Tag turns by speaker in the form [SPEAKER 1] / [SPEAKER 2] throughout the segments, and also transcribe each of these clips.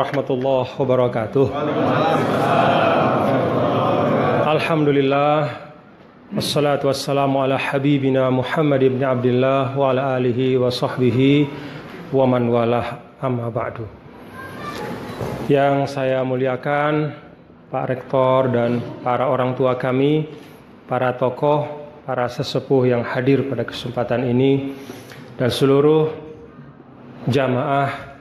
[SPEAKER 1] warahmatullahi wabarakatuh. Alhamdulillah Wassalatu wassalamu ala habibina Muhammad ibn Abdullah wa ala alihi wa sahbihi wa man walah amma ba'du. Yang saya muliakan Pak Rektor dan para orang tua kami, para tokoh, para sesepuh yang hadir pada kesempatan ini dan seluruh jamaah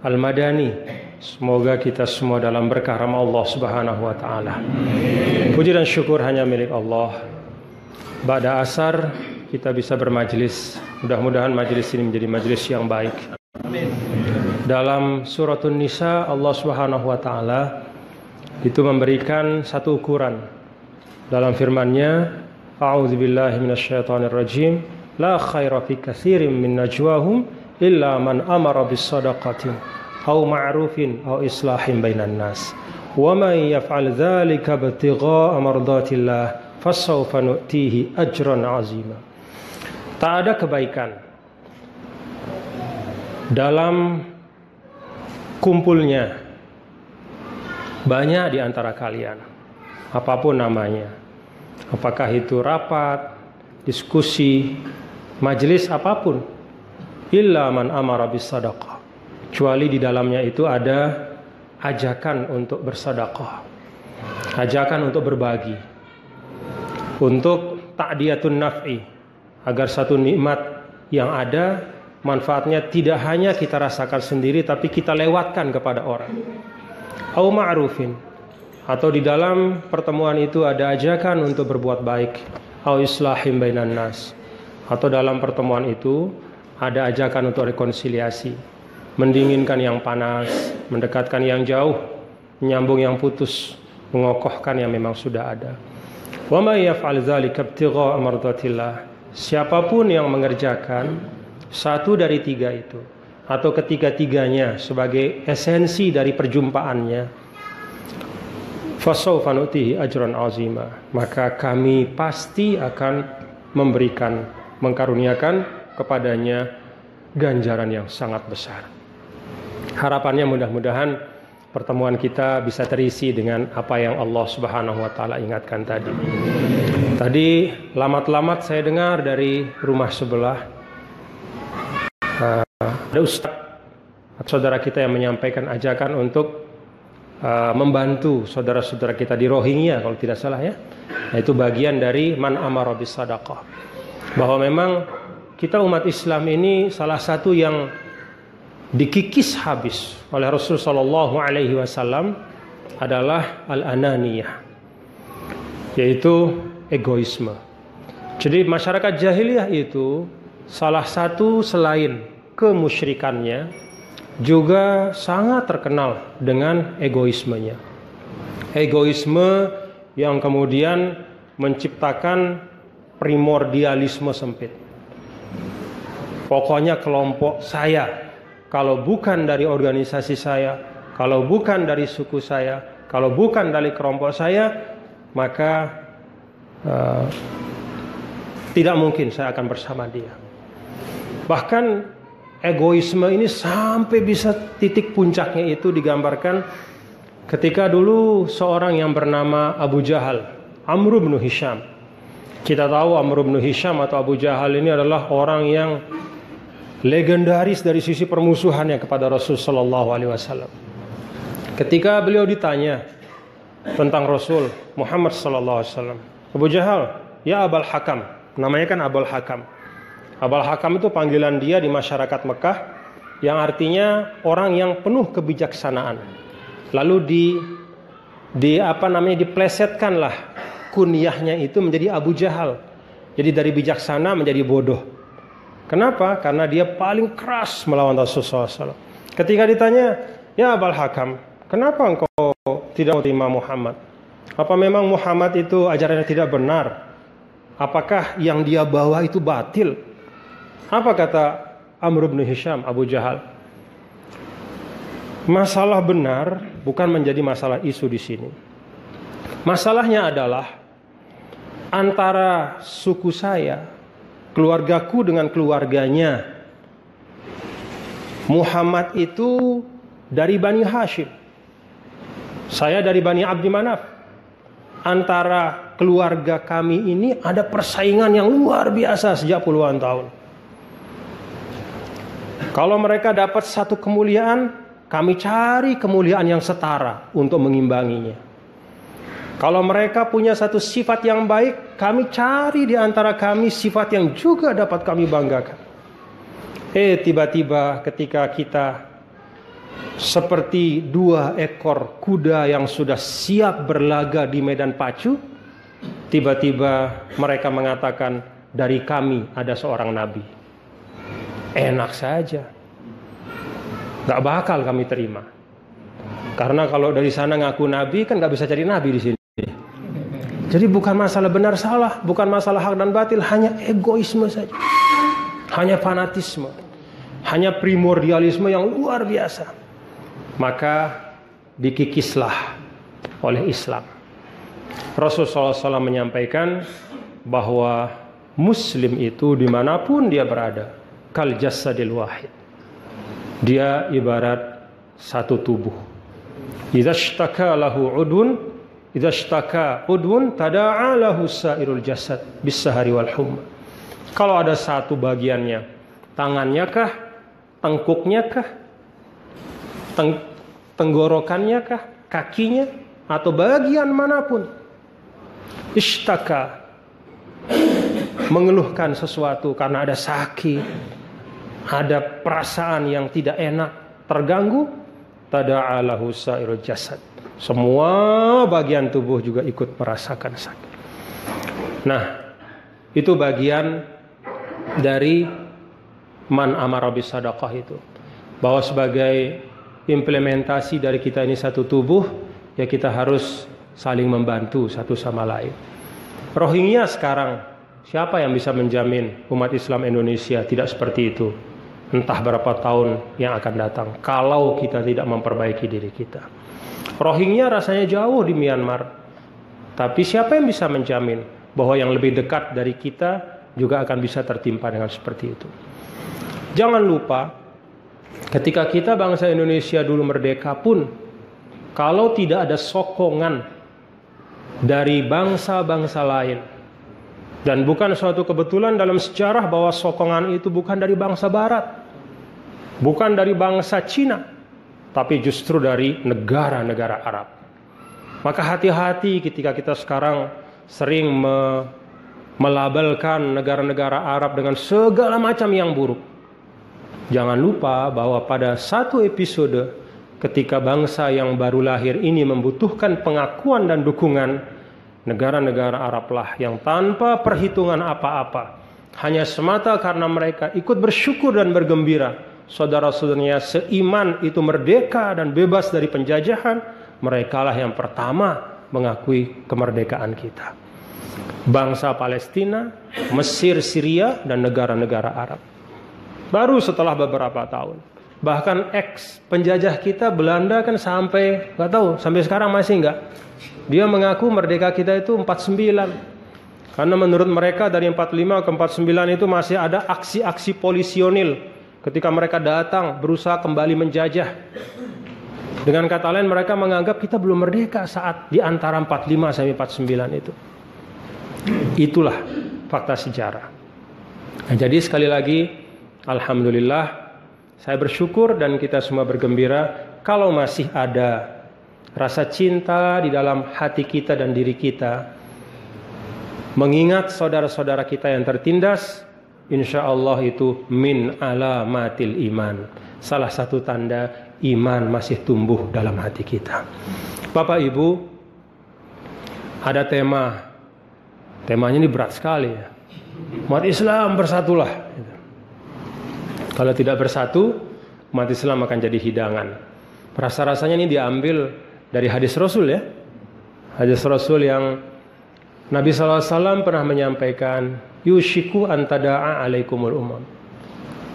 [SPEAKER 1] Al-Madani. Semoga kita semua dalam berkah rahmat Allah Subhanahu wa taala. Puji dan syukur hanya milik Allah. Ba'da asar kita bisa bermajlis. Mudah-mudahan majlis ini menjadi majlis yang baik. Dalam suratun Nisa Allah Subhanahu wa taala itu memberikan satu ukuran dalam firman-Nya A'udzubillahi minasyaitonirrajim la khaira fi katsirin min najwahum illa man amara bis sadaqatin aw ma'rufin aw islahin bainan nas. Wa man yaf'al dzalika ibtigha'a mardatillah fasawfa nu'tihi ajran 'azima. Tak ada kebaikan dalam kumpulnya banyak di antara kalian. Apa pun namanya. Apakah itu rapat diskusi majelis apa pun. Illa man amara bis kecuali di dalamnya itu ada ajakan untuk bersedekah. Ajakan untuk berbagi. Untuk ta'diyatun naf'i. Agar satu nikmat yang ada manfaatnya tidak hanya kita rasakan sendiri tapi kita lewatkan kepada orang. Au ma'rufin. Atau di dalam pertemuan itu ada ajakan untuk berbuat baik. Au islahim bainan nas. Atau dalam pertemuan itu ada ajakan untuk rekonsiliasi mendinginkan yang panas mendekatkan yang jauh menyambung yang putus mengokohkan yang memang sudah ada. Wa may yaf'al dzalika mardatillah. Siapa pun yang mengerjakan satu dari tiga itu atau ketiga-tiganya sebagai esensi dari perjumpaannya fasawfa nu'tihi ajran azima. Maka kami pasti akan memberikan mengkaruniakan kepadanya ganjaran yang sangat besar harapannya mudah-mudahan pertemuan kita bisa terisi dengan apa yang Allah Subhanahu wa taala ingatkan tadi tadi lamat-lamat saya dengar dari rumah sebelah ada ustaz saudara kita yang menyampaikan ajakan untuk uh, membantu saudara-saudara kita di Rohingya kalau tidak salah ya. Nah, itu bagian dari man amara bis. Bahwa memang kita umat Islam ini salah satu yang dikikis habis oleh Rasul sallallahu alaihi wasallam adalah al-ananiyah yaitu egoisme. Jadi masyarakat jahiliyah itu salah satu selain kemusyrikannya juga sangat terkenal dengan egoismenya. Egoisme yang kemudian menciptakan primordialisme sempit. Pokoknya kelompok saya, kalau bukan dari organisasi saya, kalau bukan dari suku saya, kalau bukan dari kelompok saya, maka uh, tidak mungkin saya akan bersama dia. Bahkan egoisme ini sampai bisa titik puncaknya itu digambarkan ketika dulu seorang yang bernama Abu Jahal, Amr bin Hisham. Kita tahu Amr bin Hisham atau Abu Jahal ini adalah orang yang legendaris dari sisi permusuhannya kepada Rasul Shallallahu Alaihi Wasallam. Ketika beliau ditanya tentang Rasul Muhammad Sallallahu Alaihi Wasallam, Abu Jahal, ya Abul Hakam, namanya kan Abul Hakam. Abul Hakam itu panggilan dia di masyarakat Mekah yang artinya orang yang penuh kebijaksanaan. Lalu di di apa namanya diplesetkanlah kunyahnya itu menjadi Abu Jahal. Jadi dari bijaksana menjadi bodoh. Kenapa? Karena dia paling keras melawan Rasulullah SAW. Ketika ditanya, ya Abul Hakam, kenapa engkau tidak menerima Muhammad? Apa memang Muhammad itu ajarannya tidak benar? Apakah yang dia bawa itu batil? Apa kata Amr bin Hisham Abu Jahal? Masalah benar bukan menjadi masalah isu di sini. Masalahnya adalah antara suku saya, keluargaku dengan keluarganya. Muhammad itu dari Bani Hashim. Saya dari Bani Abdi Manaf. Antara keluarga kami ini ada persaingan yang luar biasa sejak puluhan tahun. Kalau mereka dapat satu kemuliaan, kami cari kemuliaan yang setara untuk mengimbanginya. Kalau mereka punya satu sifat yang baik, kami cari di antara kami sifat yang juga dapat kami banggakan. Eh, tiba-tiba ketika kita seperti dua ekor kuda yang sudah siap berlaga di medan pacu, tiba-tiba mereka mengatakan, "Dari kami ada seorang nabi." Enak saja, nggak bakal kami terima. Karena kalau dari sana ngaku nabi kan nggak bisa jadi nabi di sini. Jadi bukan masalah benar salah, bukan masalah hak dan batil, hanya egoisme saja. Hanya fanatisme. Hanya primordialisme yang luar biasa. Maka dikikislah oleh Islam. Rasulullah SAW menyampaikan bahwa Muslim itu di mana pun dia berada, kal jasadil wahid. Dia ibarat satu tubuh. Idza lahu udun, idza ishtaka udun tada'a lahu sairul jasad bisahari wal humma. Kalau ada satu bagiannya, tangannya kah, tengkuknya kah, teng tenggorokannya kah, kakinya atau bagian mana pun. Ishtaka mengeluhkan sesuatu karena ada sakit, ada perasaan yang tidak enak, terganggu, tada'alahu sairul jasad. Semua bagian tubuh juga ikut merasakan sakit. Nah, itu bagian dari man amara sadaqah itu. Bahwa sebagai implementasi dari kita ini satu tubuh, ya kita harus saling membantu satu sama lain. Rohingya sekarang Siapa yang bisa menjamin umat Islam Indonesia tidak seperti itu? Entah berapa tahun yang akan datang kalau kita tidak memperbaiki diri kita. Rohingya rasanya jauh di Myanmar. Tapi siapa yang bisa menjamin bahwa yang lebih dekat dari kita juga akan bisa tertimpa dengan seperti itu? Jangan lupa ketika kita bangsa Indonesia dulu merdeka pun kalau tidak ada sokongan dari bangsa-bangsa lain dan bukan suatu kebetulan dalam sejarah bahwa sokongan itu bukan dari bangsa barat. Bukan dari bangsa Cina. Tapi justru dari negara-negara Arab. Maka hati-hati ketika kita sekarang sering me melabelkan negara-negara Arab dengan segala macam yang buruk. Jangan lupa bahwa pada satu episode ketika bangsa yang baru lahir ini membutuhkan pengakuan dan dukungan, negara-negara Arablah yang tanpa perhitungan apa-apa hanya semata karena mereka ikut bersyukur dan bergembira saudara-saudaranya seiman itu merdeka dan bebas dari penjajahan merekalah yang pertama mengakui kemerdekaan kita. Bangsa Palestina Mesir Syria dan negara-negara Arab. Baru setelah beberapa tahun bahkan ex penjajah kita Belanda kan sampai nggak tahu sampai sekarang masih nggak. Dia mengaku merdeka kita itu 49. Karena menurut mereka dari 45 ke 49 itu masih ada aksi-aksi polisionil ketika mereka datang berusaha kembali menjajah. Dengan kata lain mereka menganggap kita belum merdeka saat di antara 45 sampai 49 itu. Itulah fakta sejarah. Nah, jadi sekali lagi alhamdulillah saya bersyukur dan kita semua bergembira kalau masih ada rasa cinta di dalam hati kita dan diri kita. Mengingat saudara-saudara kita yang tertindas, insya Allah itu min alamatil iman. Salah satu tanda iman masih tumbuh dalam hati kita. Bapak Ibu, ada tema. Temanya ini berat sekali ya. Umat Islam bersatulah. Kalau tidak bersatu, umat Islam akan jadi hidangan. Rasa-rasanya ini diambil dari hadis Rasul ya. Hadis Rasul yang Nabi SAW pernah menyampaikan yushiku antada'a alaikumul umam.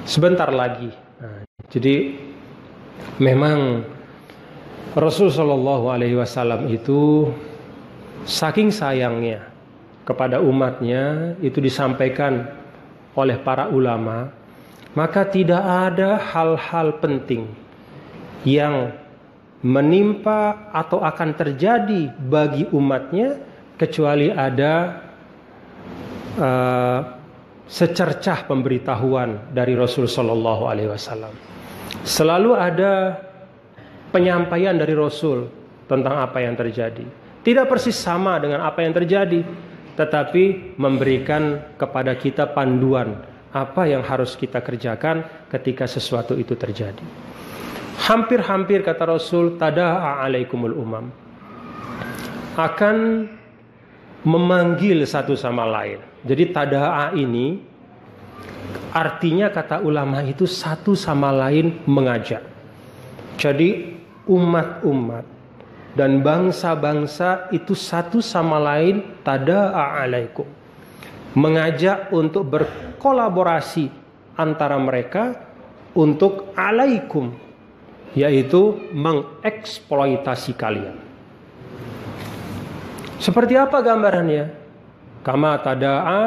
[SPEAKER 1] Sebentar lagi. Nah, jadi memang Rasul Shallallahu Alaihi Wasallam itu saking sayangnya kepada umatnya itu disampaikan oleh para ulama, maka tidak ada hal-hal penting yang menimpa atau akan terjadi bagi umatnya kecuali ada uh, secercah pemberitahuan dari Rasul Shallallahu Alaihi Wasallam. Selalu ada penyampaian dari Rasul tentang apa yang terjadi. Tidak persis sama dengan apa yang terjadi, tetapi memberikan kepada kita panduan apa yang harus kita kerjakan ketika sesuatu itu terjadi. Hampir-hampir kata Rasul, tada'a alaikumul umam. Akan memanggil satu sama lain. Jadi tada'a ini artinya kata ulama itu satu sama lain mengajak. Jadi umat-umat dan bangsa-bangsa itu satu sama lain tada'a alaikum. Mengajak untuk berkolaborasi antara mereka untuk alaikum yaitu mengeksploitasi kalian. Seperti apa gambarannya? Kama tada'a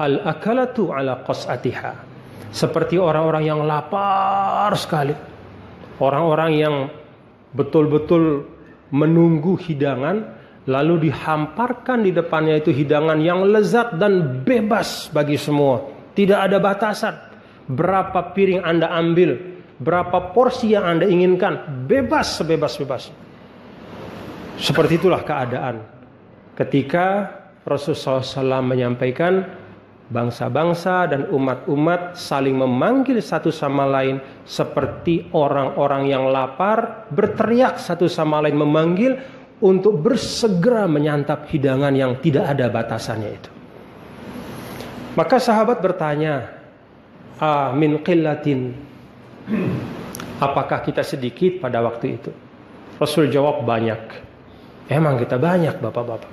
[SPEAKER 1] al-akalatu ala qas'atiha. Seperti orang-orang yang lapar sekali. Orang-orang yang betul-betul menunggu hidangan lalu dihamparkan di depannya itu hidangan yang lezat dan bebas bagi semua. Tidak ada batasan. Berapa piring Anda ambil, berapa porsi yang Anda inginkan, bebas sebebas-bebas. Seperti itulah keadaan ketika Rasulullah SAW menyampaikan bangsa-bangsa dan umat-umat saling memanggil satu sama lain seperti orang-orang yang lapar berteriak satu sama lain memanggil untuk bersegera menyantap hidangan yang tidak ada batasannya itu. Maka sahabat bertanya, "Amin qillatin?" Apakah kita sedikit pada waktu itu? Rasul jawab banyak. Emang kita banyak, Bapak-bapak.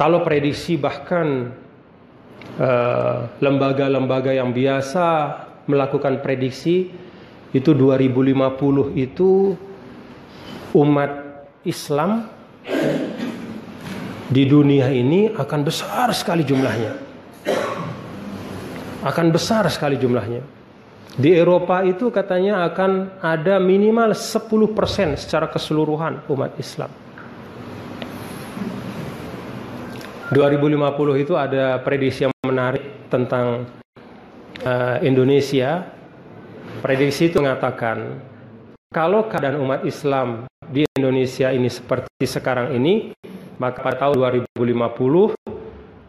[SPEAKER 1] Kalau prediksi bahkan Eh, lembaga-lembaga yang biasa melakukan prediksi itu 2050 itu umat Islam di dunia ini akan besar sekali jumlahnya. Akan besar sekali jumlahnya. Di Eropa itu katanya akan ada minimal 10% secara keseluruhan umat Islam. 2050 itu ada prediksi yang menarik tentang uh, Indonesia. Prediksi itu mengatakan kalau keadaan umat Islam di Indonesia ini seperti sekarang ini, maka pada tahun 2050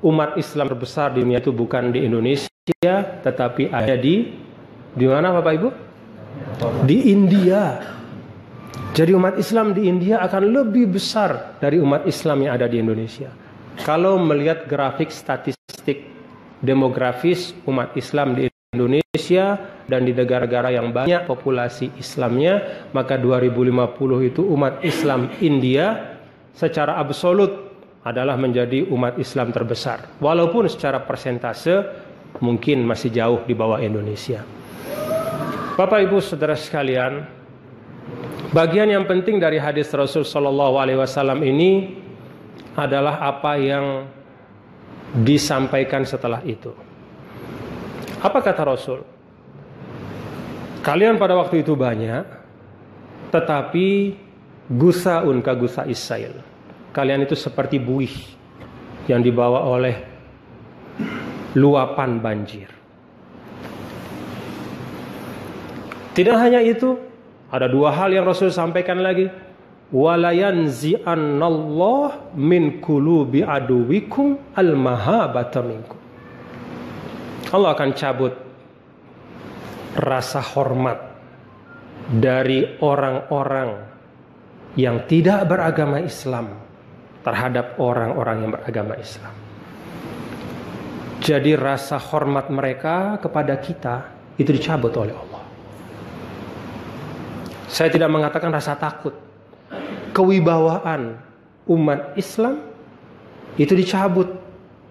[SPEAKER 1] umat Islam terbesar di dunia itu bukan di Indonesia, tetapi ada di di mana Bapak Ibu? Di India. Jadi umat Islam di India akan lebih besar dari umat Islam yang ada di Indonesia. Kalau melihat grafik statistik demografis umat Islam di Indonesia dan di negara-negara yang banyak populasi Islamnya, maka 2050 itu umat Islam India secara absolut adalah menjadi umat Islam terbesar. Walaupun secara persentase mungkin masih jauh di bawah Indonesia. Bapak Ibu Saudara sekalian, bagian yang penting dari hadis Rasul Shallallahu alaihi wasallam ini adalah apa yang disampaikan setelah itu. Apa kata Rasul? Kalian pada waktu itu banyak, tetapi gusa unka gusa Isail. Kalian itu seperti buih yang dibawa oleh luapan banjir. Tidak hanya itu, ada dua hal yang Rasul sampaikan lagi walayanzi'annallah min kulubi aduwikum minkum. Allah akan cabut rasa hormat dari orang-orang yang tidak beragama Islam terhadap orang-orang yang beragama Islam. Jadi rasa hormat mereka kepada kita itu dicabut oleh Allah. Saya tidak mengatakan rasa takut, kewibawaan umat Islam itu dicabut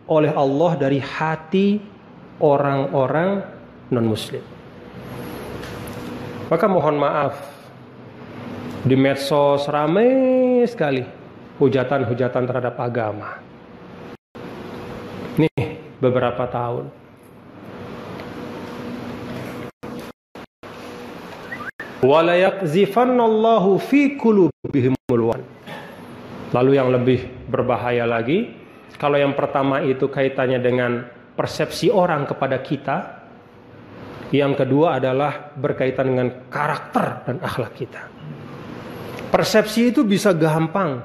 [SPEAKER 1] oleh Allah dari hati orang-orang non-muslim. Maka mohon maaf di medsos ramai sekali hujatan-hujatan terhadap agama. Nih beberapa tahun. Walayakzifannallahu fi qulubihimul Lalu yang lebih berbahaya lagi, kalau yang pertama itu kaitannya dengan persepsi orang kepada kita, yang kedua adalah berkaitan dengan karakter dan akhlak kita. Persepsi itu bisa gampang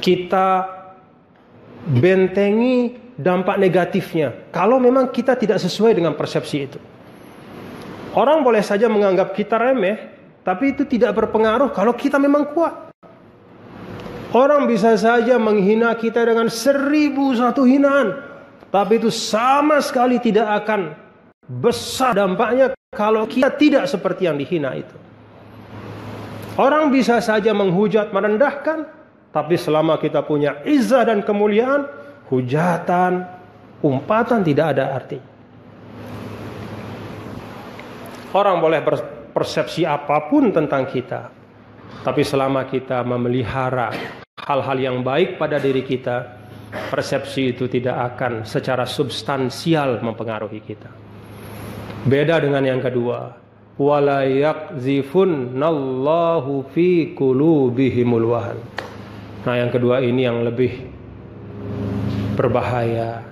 [SPEAKER 1] kita bentengi dampak negatifnya kalau memang kita tidak sesuai dengan persepsi itu. Orang boleh saja menganggap kita remeh, tapi itu tidak berpengaruh kalau kita memang kuat. Orang bisa saja menghina kita dengan seribu satu hinaan, tapi itu sama sekali tidak akan besar dampaknya kalau kita tidak seperti yang dihina itu. Orang bisa saja menghujat, merendahkan, tapi selama kita punya izah dan kemuliaan, hujatan, umpatan tidak ada arti. Orang boleh berpersepsi apa pun tentang kita, tapi selama kita memelihara hal-hal yang baik pada diri kita, persepsi itu tidak akan secara substansial mempengaruhi kita. Beda dengan yang kedua, wala yakzifunnallahu fi qulubihimul wahan. Nah, yang kedua ini yang lebih berbahaya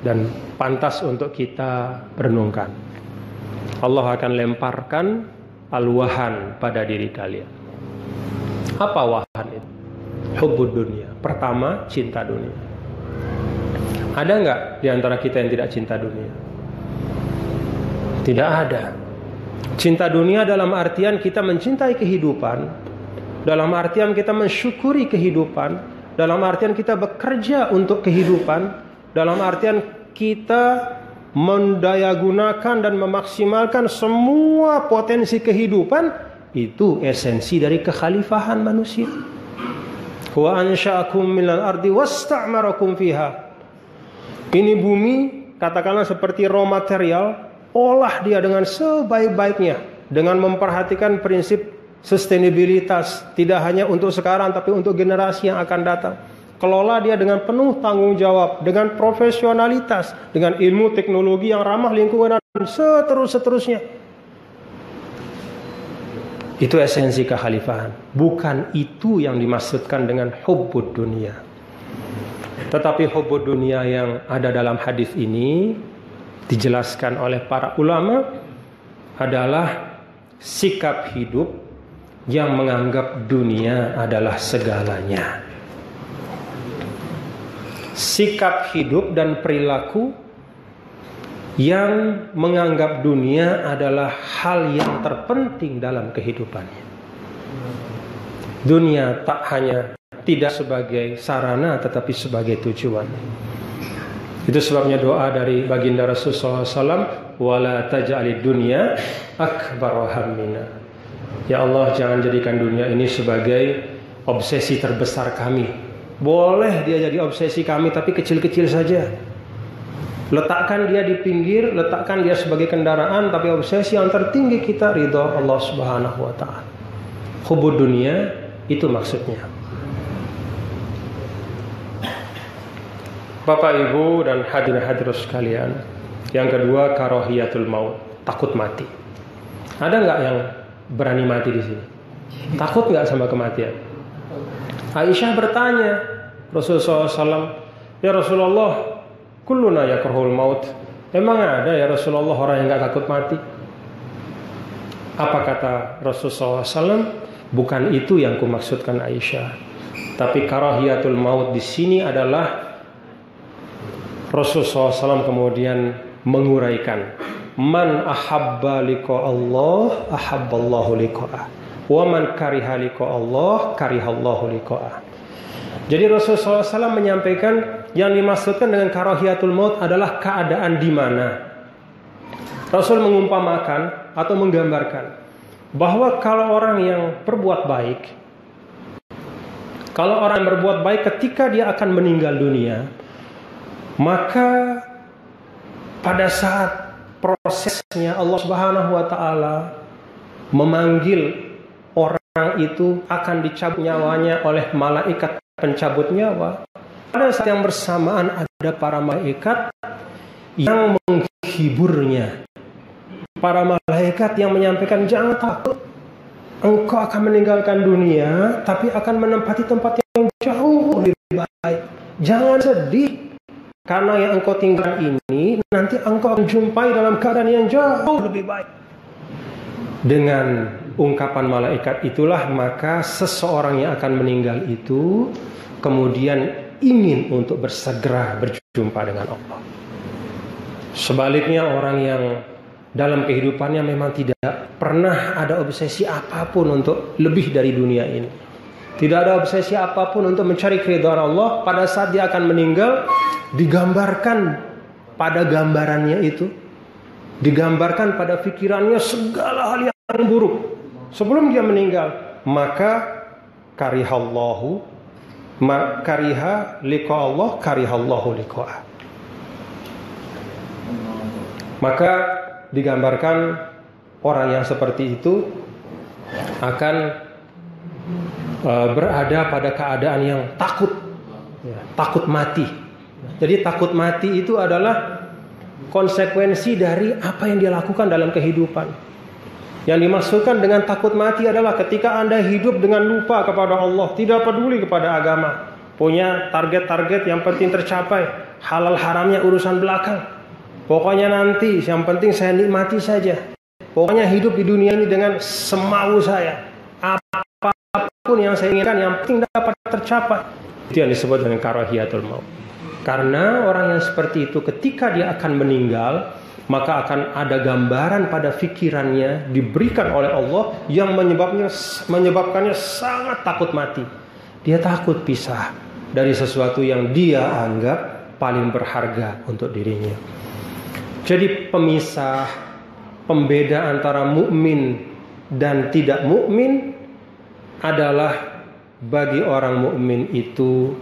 [SPEAKER 1] dan pantas untuk kita renungkan. Allah akan lemparkan al-wahan pada diri kalian. Apa wahan itu? Hubbud dunia. Pertama, cinta dunia. Ada nggak di antara kita yang tidak cinta dunia? Tidak ada. Cinta dunia dalam artian kita mencintai kehidupan, dalam artian kita mensyukuri kehidupan, dalam artian kita bekerja untuk kehidupan, dalam artian kita mendayagunakan dan memaksimalkan semua potensi kehidupan itu esensi dari kekhalifahan manusia. Wa ansha'akum minal ardi wasta'marakum fiha. Ini bumi katakanlah seperti raw material olah dia dengan sebaik-baiknya dengan memperhatikan prinsip sustainabilitas tidak hanya untuk sekarang tapi untuk generasi yang akan datang. Kelola dia dengan penuh tanggung jawab, dengan profesionalitas, dengan ilmu teknologi yang ramah lingkungan dan seterus-seterusnya. Itu esensi kekhalifahan. Bukan itu yang dimaksudkan dengan hubbud dunia. Tetapi hubbud dunia yang ada dalam hadis ini dijelaskan oleh para ulama adalah sikap hidup yang menganggap dunia adalah segalanya. Sikap hidup dan perilaku yang menganggap dunia adalah hal yang terpenting dalam kehidupannya. Dunia tak hanya tidak sebagai sarana tetapi sebagai tujuan. Itu sebabnya doa dari baginda Rasulullah SAW, wala taj'alid dunya akbar hammina. Ya Allah, jangan jadikan dunia ini sebagai obsesi terbesar kami. Boleh dia jadi obsesi kami, tapi kecil-kecil saja. Letakkan dia di pinggir, letakkan dia sebagai kendaraan, tapi obsesi yang tertinggi kita ridho Allah Subhanahu wa taala. Hubud dunia itu maksudnya. Bapak Ibu dan hadirin hadirat sekalian. Yang kedua karohiyatul maut, takut mati. Ada nggak yang berani mati di sini? Takut nggak sama kematian? Aisyah bertanya Rasulullah SAW, ya Rasulullah, kulluna yakrahul maut. Emang ada ya Rasulullah orang yang nggak takut mati? Apa kata Rasulullah SAW? Bukan itu yang kumaksudkan Aisyah. Tapi karohiyatul maut di sini adalah Rasulullah SAW kemudian menguraikan Man ahabba liqa Allah ahabballahu liqa'ah Wa man kariha liqa Allah karihallahu liqa'ah Jadi Rasulullah SAW menyampaikan yang dimaksudkan dengan karahiyatul maut adalah keadaan di mana. Rasul mengumpamakan atau menggambarkan bahwa kalau orang yang berbuat baik kalau orang yang berbuat baik ketika dia akan meninggal dunia maka pada saat prosesnya Allah Subhanahu wa taala memanggil orang itu akan dicabut nyawanya oleh malaikat pencabut nyawa. Pada saat yang bersamaan ada para malaikat yang menghiburnya. Para malaikat yang menyampaikan jangan takut. Engkau akan meninggalkan dunia tapi akan menempati tempat yang jauh lebih baik. Jangan sedih. Karena yang engkau tinggal ini nanti engkau akan jumpai dalam keadaan yang jauh lebih baik. Dengan ungkapan malaikat itulah maka seseorang yang akan meninggal itu kemudian ingin untuk bersegera berjumpa dengan Allah. Sebaliknya orang yang dalam kehidupannya memang tidak pernah ada obsesi apa pun untuk lebih dari dunia ini. Tidak ada obsesi apa pun untuk mencari keridhaan Allah pada saat dia akan meninggal digambarkan pada gambarannya itu digambarkan pada pikirannya segala hal yang buruk sebelum dia meninggal maka karihallahu ma kariha liqa Allah karihallahu liqa'ah maka digambarkan orang yang seperti itu akan uh, berada pada keadaan yang takut. Ya, takut mati. Jadi takut mati itu adalah konsekuensi dari apa yang dia lakukan dalam kehidupan yang dimaksudkan dengan takut mati adalah ketika Anda hidup dengan lupa kepada Allah, tidak peduli kepada agama, punya target-target yang penting tercapai, halal haramnya urusan belakang. Pokoknya nanti yang penting saya nikmati saja. Pokoknya hidup di dunia ini dengan semau saya. Apa pun yang saya inginkan yang penting dapat tercapai. Itu yang disebut dengan karahiyatul maut. Karena orang yang seperti itu ketika dia akan meninggal, maka akan ada gambaran pada pikirannya diberikan oleh Allah yang menyebabnya menyebabkannya sangat takut mati. Dia takut pisah dari sesuatu yang dia anggap paling berharga untuk dirinya. Jadi pemisah, pembeda antara mukmin dan tidak mukmin adalah bagi orang mukmin itu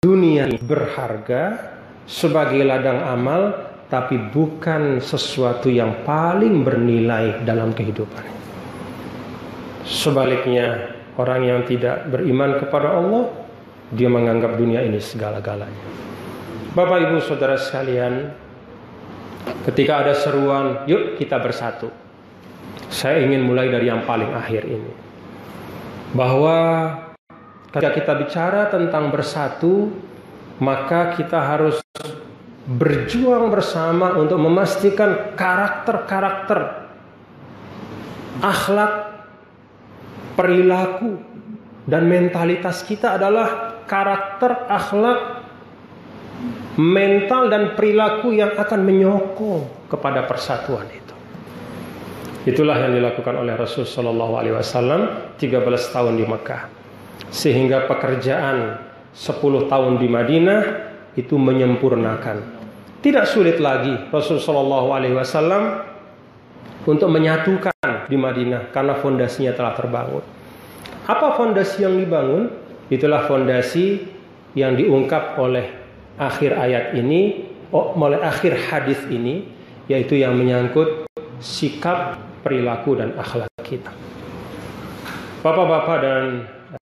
[SPEAKER 1] dunia berharga sebagai ladang amal tapi bukan sesuatu yang paling bernilai dalam kehidupan. Sebaliknya, orang yang tidak beriman kepada Allah, dia menganggap dunia ini segala-galanya. Bapak Ibu Saudara sekalian, ketika ada seruan, yuk kita bersatu. Saya ingin mulai dari yang paling akhir ini. Bahwa ketika kita bicara tentang bersatu, maka kita harus berjuang bersama untuk memastikan karakter-karakter akhlak, perilaku dan mentalitas kita adalah karakter, akhlak, mental dan perilaku yang akan menyokong kepada persatuan itu. Itulah yang dilakukan oleh Rasul Shallallahu Alaihi Wasallam 13 tahun di Mekah, sehingga pekerjaan 10 tahun di Madinah itu menyempurnakan tidak sulit lagi Rasul Shallallahu Alaihi Wasallam untuk menyatukan di Madinah karena fondasinya telah terbangun. Apa fondasi yang dibangun? Itulah fondasi yang diungkap oleh akhir ayat ini, oleh akhir hadis ini, yaitu yang menyangkut sikap, perilaku dan akhlak kita. Bapak-bapak dan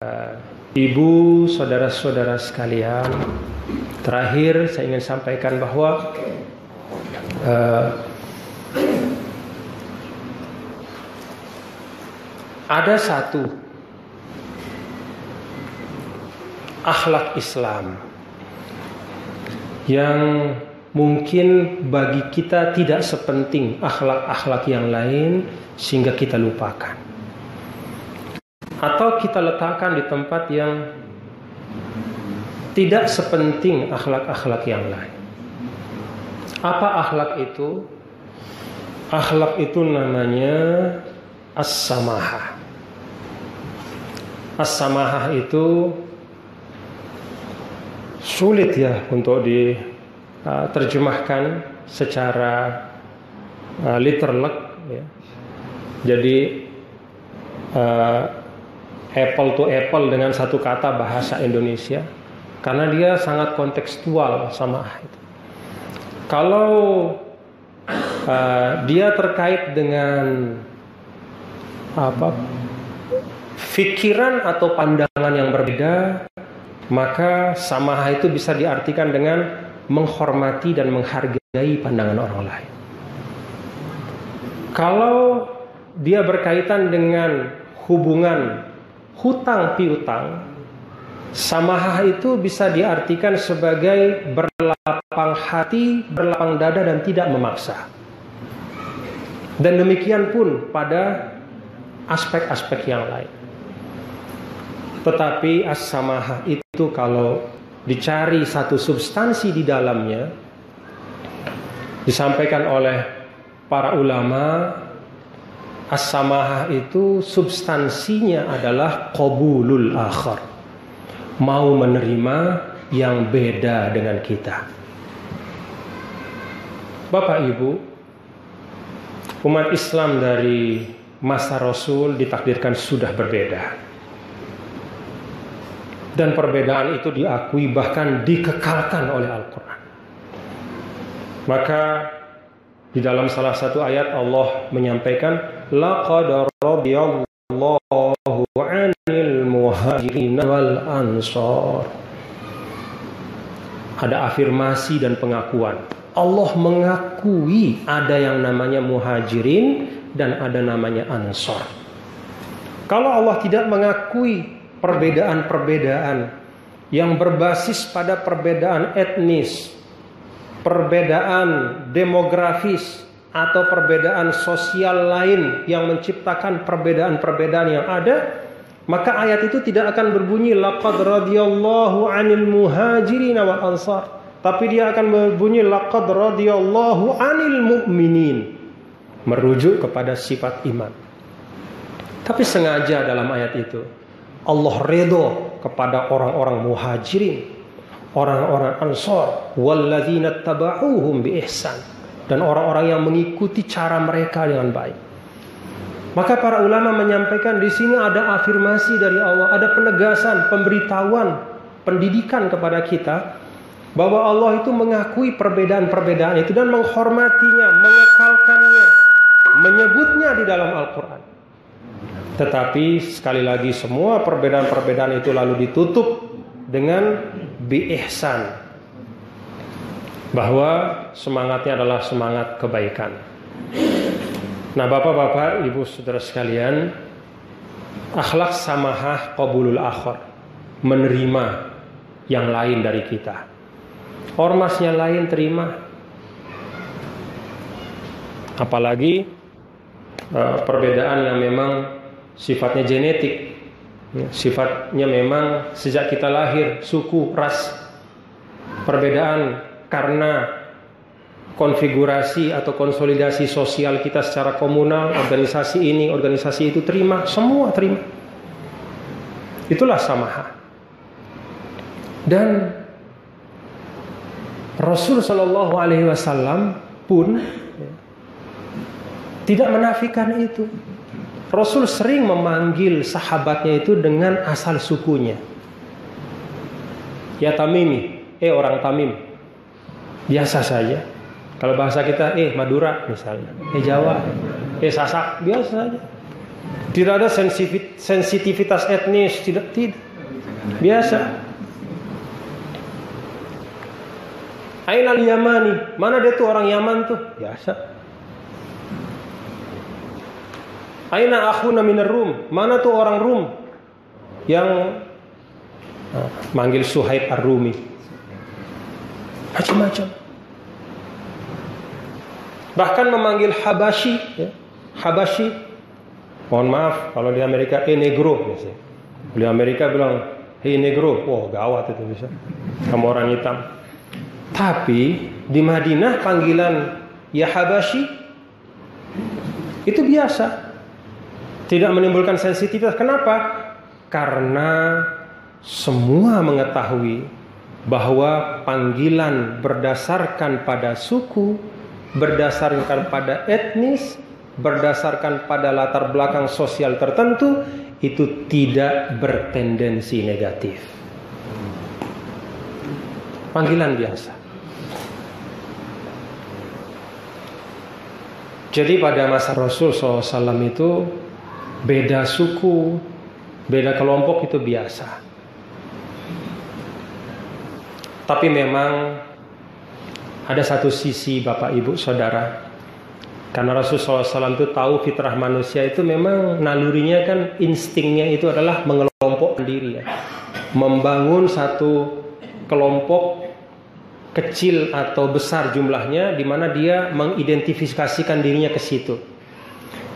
[SPEAKER 1] uh, ibu, saudara-saudara sekalian, Terakhir saya ingin sampaikan bahwa uh, ada satu akhlak Islam yang mungkin bagi kita tidak sepenting akhlak-akhlak yang lain sehingga kita lupakan. Atau kita letakkan di tempat yang tidak sepenting akhlak-akhlak yang lain. Apa akhlak itu? Akhlak itu namanya as-samahah. As-samahah itu sulit ya untuk diterjemahkan uh, secara uh, literlek ya. Jadi uh, apple to apple dengan satu kata bahasa Indonesia karena dia sangat kontekstual sama itu. Kalau uh, dia terkait dengan apa pikiran atau pandangan yang berbeda, maka samaha itu bisa diartikan dengan menghormati dan menghargai pandangan orang lain. Kalau dia berkaitan dengan hubungan hutang piutang, samaha itu bisa diartikan sebagai berlapang hati, berlapang dada dan tidak memaksa. Dan demikian pun pada aspek-aspek yang lain. Tetapi as-samaha itu kalau dicari satu substansi di dalamnya disampaikan oleh para ulama as-samahah itu substansinya adalah qabulul akhar. Mau menerima yang beda dengan kita. Bapak Ibu umat Islam dari masa Rasul ditakdirkan sudah berbeda. Dan perbedaan itu diakui bahkan dikekalkan oleh Al-Quran. Maka di dalam salah satu ayat Allah menyampaikan laqad radiyallahu 'anil muhajirin wal ansar. Ada afirmasi dan pengakuan. Allah mengakui ada yang namanya muhajirin dan ada namanya ansor. Kalau Allah tidak mengakui perbedaan-perbedaan yang berbasis pada perbedaan etnis, perbedaan demografis atau perbedaan sosial lain yang menciptakan perbedaan-perbedaan yang ada, maka ayat itu tidak akan berbunyi laqad radhiyallahu 'anil muhajirin wal ansar, tapi dia akan berbunyi laqad radhiyallahu 'anil mu'minin, merujuk kepada sifat iman. Tapi sengaja dalam ayat itu Allah redho kepada orang-orang muhajirin orang-orang Ansor walladzina taba'uhum bi ihsan dan orang-orang yang mengikuti cara mereka dengan baik. Maka para ulama menyampaikan di sini ada afirmasi dari Allah, ada penegasan, pemberitahuan, pendidikan kepada kita bahwa Allah itu mengakui perbedaan-perbedaan itu dan menghormatinya, mengekalkannya, menyebutnya di dalam Al-Qur'an. Tetapi sekali lagi semua perbedaan-perbedaan itu lalu ditutup dengan bi bahwa semangatnya adalah semangat kebaikan. Nah, Bapak-bapak, Ibu Saudara sekalian, akhlak samahah qabulul akhir, menerima yang lain dari kita. Ormasnya lain terima. Apalagi uh, perbedaan yang memang sifatnya genetik Ya, sifatnya memang sejak kita lahir, suku, ras, perbedaan karena konfigurasi atau konsolidasi sosial kita secara komunal, organisasi ini, organisasi itu terima, semua terima. Itulah samaha. Dan Rasul Shallallahu Alaihi Wasallam pun tidak menafikan itu. Rasul sering memanggil sahabatnya itu dengan asal sukunya. Ya Tamimi, eh orang Tamim. Biasa saja. Kalau bahasa kita, eh Madura misalnya, eh Jawa, eh Sasak, biasa saja. Tidak ada sensitivitas etnis, tidak tidak. Biasa. Ainal Yamani, mana dia tuh orang Yaman tuh? Biasa. Aina akhuna minar Rum? Mana tuh orang Rum yang uh, manggil Suhaib Ar-Rumi? Macam-macam. Bahkan memanggil Habashi, ya. Habashi. Mohon maaf kalau di Amerika eh negro biasanya. Di Amerika bilang hey negro, wah gawat itu bisa. Kamu orang hitam. Tapi di Madinah panggilan ya Habashi itu biasa tidak menimbulkan sensitivitas. Kenapa? Karena semua mengetahui bahwa panggilan berdasarkan pada suku, berdasarkan pada etnis, berdasarkan pada latar belakang sosial tertentu itu tidak bertendensi negatif. Panggilan biasa. Jadi pada masa Rasul SAW itu beda suku, Beda kelompok itu biasa. Tapi memang ada satu sisi Bapak Ibu Saudara. Karena Rasulullah SAW itu tahu fitrah manusia itu memang nalurinya kan instingnya itu adalah mengelompokkan diri ya. Membangun satu kelompok kecil atau besar jumlahnya di mana dia mengidentifikasikan dirinya ke situ.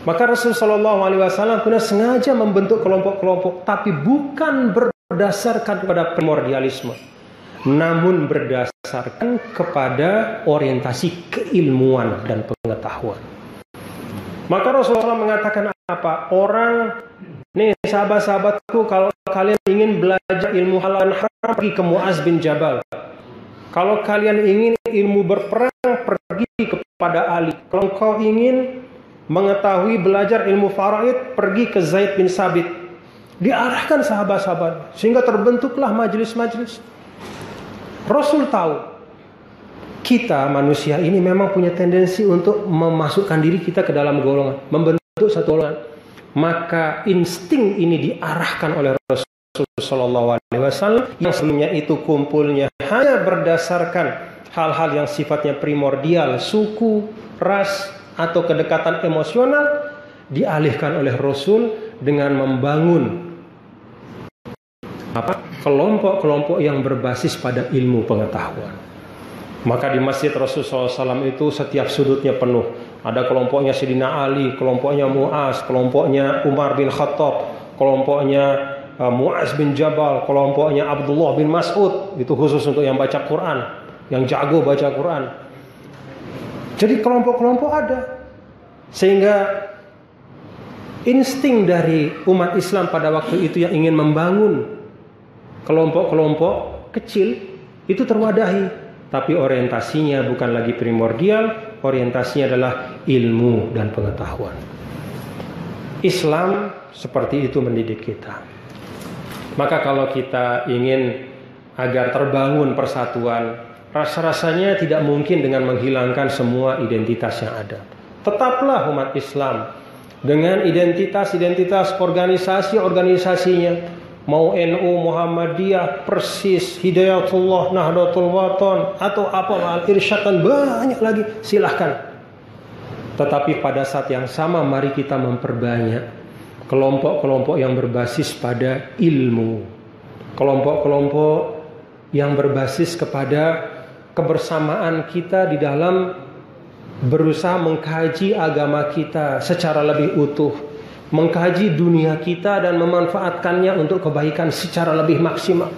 [SPEAKER 1] Maka Rasulullah SAW pun sengaja membentuk kelompok-kelompok, tapi bukan berdasarkan pada primordialisme, namun berdasarkan kepada orientasi keilmuan dan pengetahuan. Maka Rasulullah mengatakan apa? Orang, nih sahabat-sahabatku, kalau kalian ingin belajar ilmu halal dan haram, pergi ke Muaz bin Jabal. Kalau kalian ingin ilmu berperang, pergi kepada Ali. Kalau kau ingin mengetahui belajar ilmu faraid pergi ke Zaid bin Sabit diarahkan sahabat-sahabat sehingga terbentuklah majelis-majelis Rasul tahu kita manusia ini memang punya tendensi untuk memasukkan diri kita ke dalam golongan membentuk satu golongan. Maka insting ini diarahkan oleh Rasul Shallallahu Alaihi Wasallam. Yang sebelumnya itu kumpulnya hanya berdasarkan hal-hal yang sifatnya primordial suku ras atau kedekatan emosional dialihkan oleh Rasul dengan membangun apa kelompok-kelompok yang berbasis pada ilmu pengetahuan. Maka di masjid Rasulullah SAW itu setiap sudutnya penuh. Ada kelompoknya Sidina Ali, kelompoknya Muaz, kelompoknya Umar bin Khattab, kelompoknya uh, Muaz bin Jabal, kelompoknya Abdullah bin Mas'ud. Itu khusus untuk yang baca Quran, yang jago baca Quran. Jadi kelompok-kelompok ada. Sehingga insting dari umat Islam pada waktu itu yang ingin membangun kelompok-kelompok kecil itu terwadahi. Tapi orientasinya bukan lagi primordial, orientasinya adalah ilmu dan pengetahuan. Islam seperti itu mendidik kita. Maka kalau kita ingin agar terbangun persatuan, Rasa-rasanya tidak mungkin dengan menghilangkan semua identitas yang ada. Tetaplah umat Islam dengan identitas-identitas organisasi-organisasinya. Mau NU, Muhammadiyah, Persis, Hidayatullah, Nahdlatul Waton, atau apa Al-Irsyad dan banyak lagi, silahkan. Tetapi pada saat yang sama mari kita memperbanyak kelompok-kelompok yang berbasis pada ilmu. Kelompok-kelompok yang berbasis kepada kebersamaan kita di dalam berusaha mengkaji agama kita secara lebih utuh, mengkaji dunia kita dan memanfaatkannya untuk kebaikan secara lebih maksimal.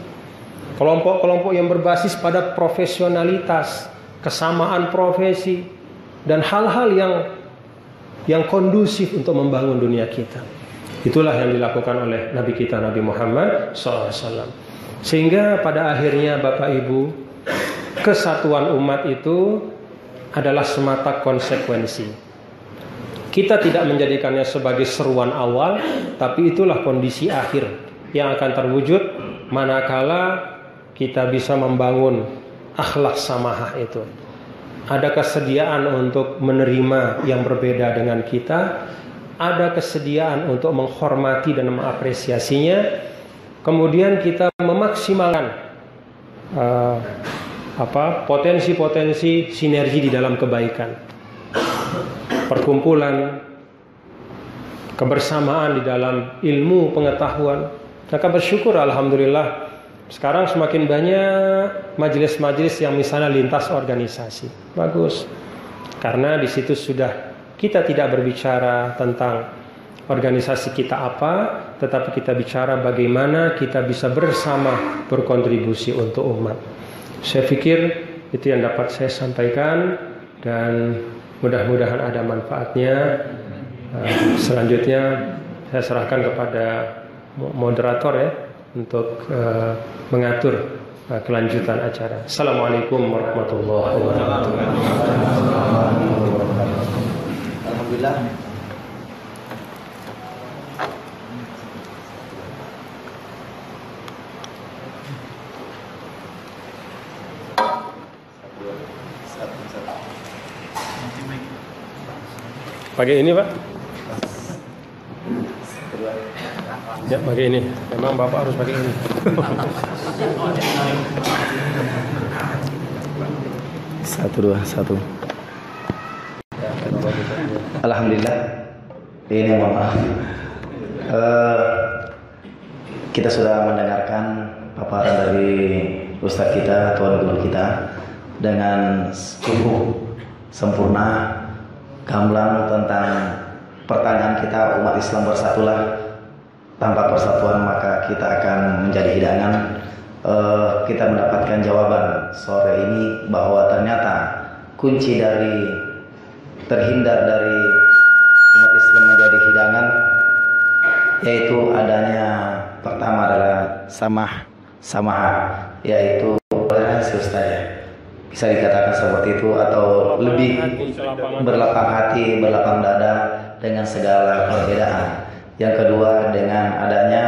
[SPEAKER 1] Kelompok-kelompok yang berbasis pada profesionalitas, kesamaan profesi dan hal-hal yang yang kondusif untuk membangun dunia kita. Itulah yang dilakukan oleh Nabi kita Nabi Muhammad SAW. Sehingga pada akhirnya Bapak Ibu kesatuan umat itu adalah semata konsekuensi. Kita tidak menjadikannya sebagai seruan awal, tapi itulah kondisi akhir yang akan terwujud manakala kita bisa membangun akhlak samahah itu. Ada kesediaan untuk menerima yang berbeda dengan kita, ada kesediaan untuk menghormati dan mengapresiasinya. Kemudian kita memaksimalkan uh, apa potensi-potensi sinergi di dalam kebaikan. Perkumpulan kebersamaan di dalam ilmu pengetahuan. Maka bersyukur alhamdulillah sekarang semakin banyak majelis-majelis yang misalnya lintas organisasi. Bagus. Karena di situ sudah kita tidak berbicara tentang organisasi kita apa, tetapi kita bicara bagaimana kita bisa bersama berkontribusi untuk umat. Saya pikir itu yang dapat saya sampaikan dan mudah-mudahan ada manfaatnya. Uh, selanjutnya saya serahkan kepada moderator ya untuk uh, mengatur uh, kelanjutan acara. Assalamualaikum warahmatullahi wabarakatuh.
[SPEAKER 2] Alhamdulillah
[SPEAKER 1] Pakai ini Pak. Ya pakai ini. Emang bapak harus pakai ini.
[SPEAKER 2] Satu dua satu. Alhamdulillah. Ini mohon maaf. Eh, kita sudah mendengarkan paparan dari Ustadz kita, Tuan Guru kita dengan cukup sempurna, gamblang tentang pertanyaan kita umat Islam bersatulah tanpa persatuan maka kita akan menjadi hidangan. Eh, kita mendapatkan jawaban sore ini bahwa ternyata kunci dari terhindar dari umat Islam menjadi hidangan yaitu adanya pertama adalah samah samah yaitu ya. Bisa dikatakan seperti itu atau lebih berlapang hati, berlapang dada dengan segala perbedaan. Yang kedua dengan adanya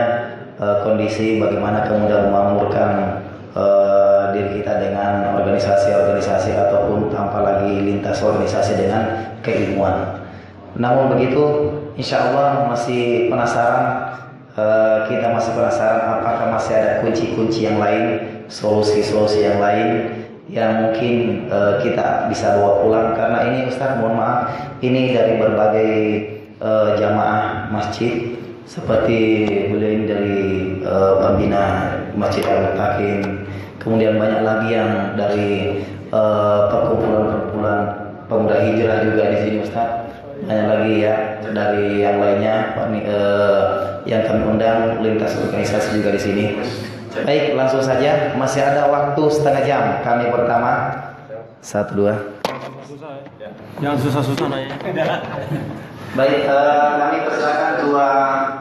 [SPEAKER 2] eh, kondisi bagaimana kemudian memakmurkan eh, diri kita dengan organisasi-organisasi ataupun tanpa lagi lintas organisasi dengan keilmuan. Namun begitu, insya Allah masih penasaran eh, kita masih penasaran apakah masih ada kunci-kunci yang lain, solusi-solusi yang lain yang mungkin eh, kita bisa bawa pulang. Karena ini Ustaz mohon maaf ini dari berbagai eh, jamaah masjid. Seperti beliau dari eh, pembina Masjid Al Mutakin kemudian banyak lagi yang dari eh, perkumpulan-perkumpulan pemuda hijrah juga di sini Ustaz. Banyak lagi ya dari yang lainnya yang kami undang lintas organisasi juga di sini baik langsung saja masih ada waktu setengah jam kami pertama satu dua
[SPEAKER 1] Jangan susah-susah nanya.
[SPEAKER 2] Baik, eh, kami persilakan dua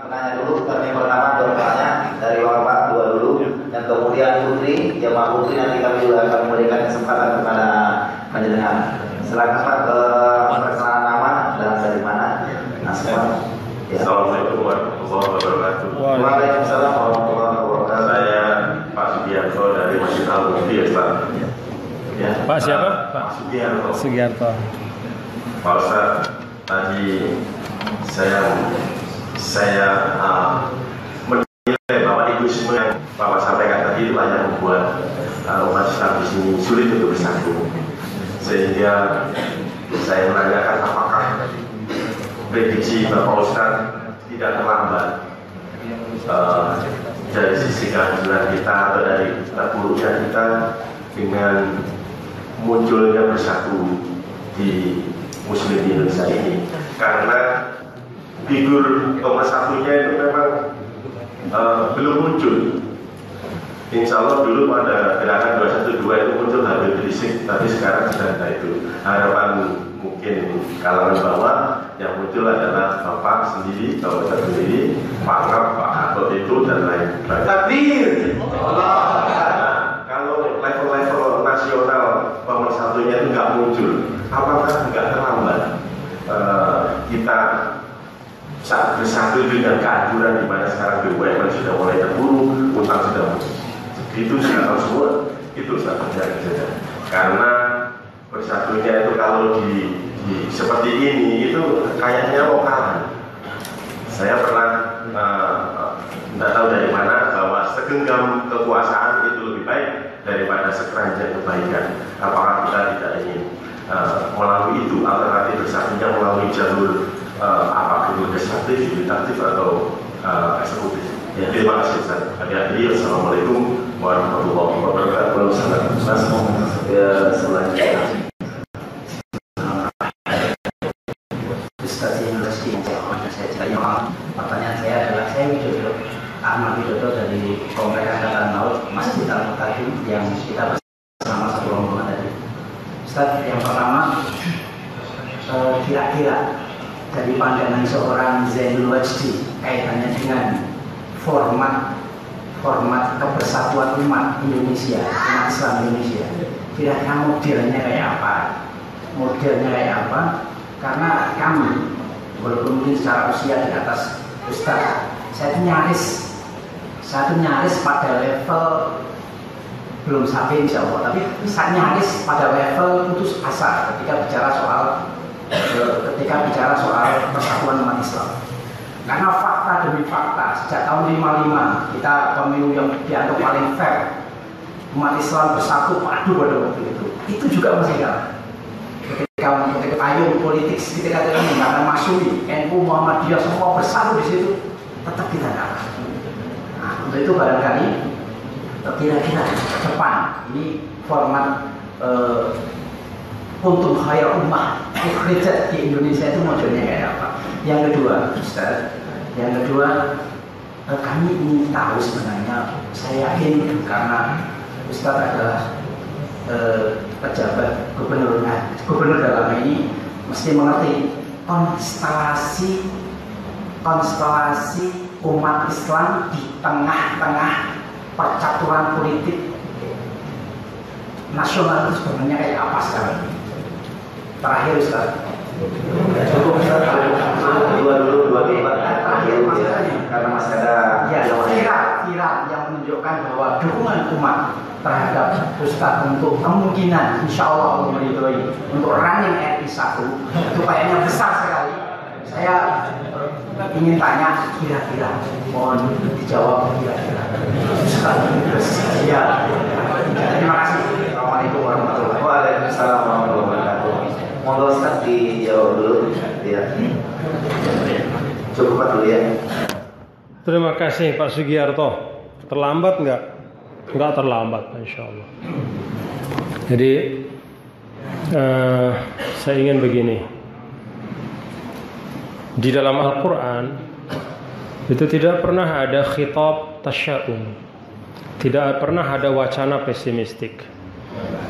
[SPEAKER 2] penanya dulu. Kami pertama dua penanya dari Bapak dua dulu, dan kemudian Putri, jamaah Putri nanti kami juga akan memberikan kesempatan kepada panjenengan. Silakan Pak, eh, perkenalan nama dan dari mana? Nah, semua. Ya.
[SPEAKER 3] Assalamualaikum warahmatullahi wabarakatuh.
[SPEAKER 2] Waalaikumsalam warahmatullahi wabarakatuh.
[SPEAKER 3] Saya Pak Sugiarto ya, Ustaz. Ya.
[SPEAKER 1] Pak siapa?
[SPEAKER 3] Pak Sugiarto.
[SPEAKER 1] Sugiarto.
[SPEAKER 3] Pak Ustaz, tadi saya saya uh, menilai bahwa egoisme yang Bapak sampaikan tadi itu hanya membuat uh, umat Islam di sini sulit untuk bersatu. Sehingga saya menanyakan apakah prediksi Bapak Ustaz tidak terlambat eh, dari sisi kehancuran kita atau dari terpuruknya kita dengan munculnya bersatu di Muslim di Indonesia ini. Karena figur pemersatunya itu memang eh, belum muncul Insya Allah dulu pada gerakan 212 itu muncul Habib Rizik, tapi sekarang sudah ada itu. Harapan mungkin kalangan bawah yang muncul adalah Bapak sendiri, Bapak sendiri, Pak Ngap, Pak Gatot itu dan lain sebagainya. Takbir! Nah, kalau level-level nasional pemersatunya itu nggak muncul, apakah nggak terlambat eh, kita saat bersatu dengan kehancuran di mana sekarang BUMN sudah mulai terpuruk, utang sudah itu tahu semua, itu sudah terjadi saja. Karena bersatunya itu kalau di, di seperti ini itu kayaknya lokal. Saya pernah tidak tahu dari mana bahwa segenggam kekuasaan itu lebih baik daripada sekeranjang kebaikan. Apakah kita tidak ingin eh, melalui itu alternatif bersatunya melalui jalur eh, apakah itu yudikatif atau eh, eksekutif. Ya, terima kasih Ustaz. Hadirin Assalamualaikum warahmatullahi wabarakatuh. Mas,
[SPEAKER 2] Ya, selanjutnya. Ustaz yang rezeki saya tanya maaf. Pertanyaan saya adalah saya Widodo Ahmad Widodo dari Komplek Angkatan Laut Masjid Al Mutakin yang kita bersama satu rombongan tadi. Ustaz yang pertama eh, kira-kira dari pandangan seorang Zainul Wajdi kaitannya dengan format format kebersatuan umat Indonesia, umat Islam Indonesia. Kira-kira modelnya kayak apa? Modelnya kayak apa? Karena kami, walaupun usia di atas Ustaz, saya itu nyaris, saya itu nyaris pada level belum sampai insya Allah, tapi saya nyaris pada level putus asa ketika bicara soal eh, ketika bicara soal persatuan umat Islam.
[SPEAKER 4] Karena fakta demi fakta, sejak tahun 55 kita pemilu yang dianggap paling fair, umat Islam bersatu padu pada waktu itu. Itu juga masih kalah. Ketika ketika payung politik ketika ini karena Masui, NU, Muhammadiyah semua bersatu di situ, tetap kita kalah. Nah, untuk itu barangkali kira-kira ke depan ini format eh, untuk khair ummah ikhrijat di Indonesia itu modelnya kayak apa? Yang kedua, Ustaz, yang kedua eh, kami ingin tahu sebenarnya saya yakin karena Ustaz adalah eh, pejabat gubernur nah, gubernur dalam ini mesti mengerti konstelasi konstelasi umat Islam di tengah-tengah percaturan politik nasional itu sebenarnya kayak apa sekarang? Terakhir Ustaz.
[SPEAKER 2] Cukup Ustaz, dua dulu dua terakhir ya karena masih ada
[SPEAKER 4] Ya, viral yang menunjukkan bahwa dukungan umat terhadap Ustaz untuk kemungkinan insya Allah Allah meridhoi untuk running RI 1 itu kayaknya besar sekali. Saya ingin tanya kira-kira, mohon dijawab kira-kira. Ustaz, ya. Terima kasih. Assalamualaikum warahmatullahi wabarakatuh.
[SPEAKER 2] Waalaikumsalam warahmatullahi wabarakatuh. Monggo Ustaz dijawab dulu ya. Cukup Pak dulu ya.
[SPEAKER 1] Terima kasih Pak Sugiarto. Terlambat nggak? Nggak terlambat, insya Allah. Jadi eh, saya ingin begini. Di dalam Al-Quran itu tidak pernah ada khitab tasya'um. Tidak pernah ada wacana pesimistik.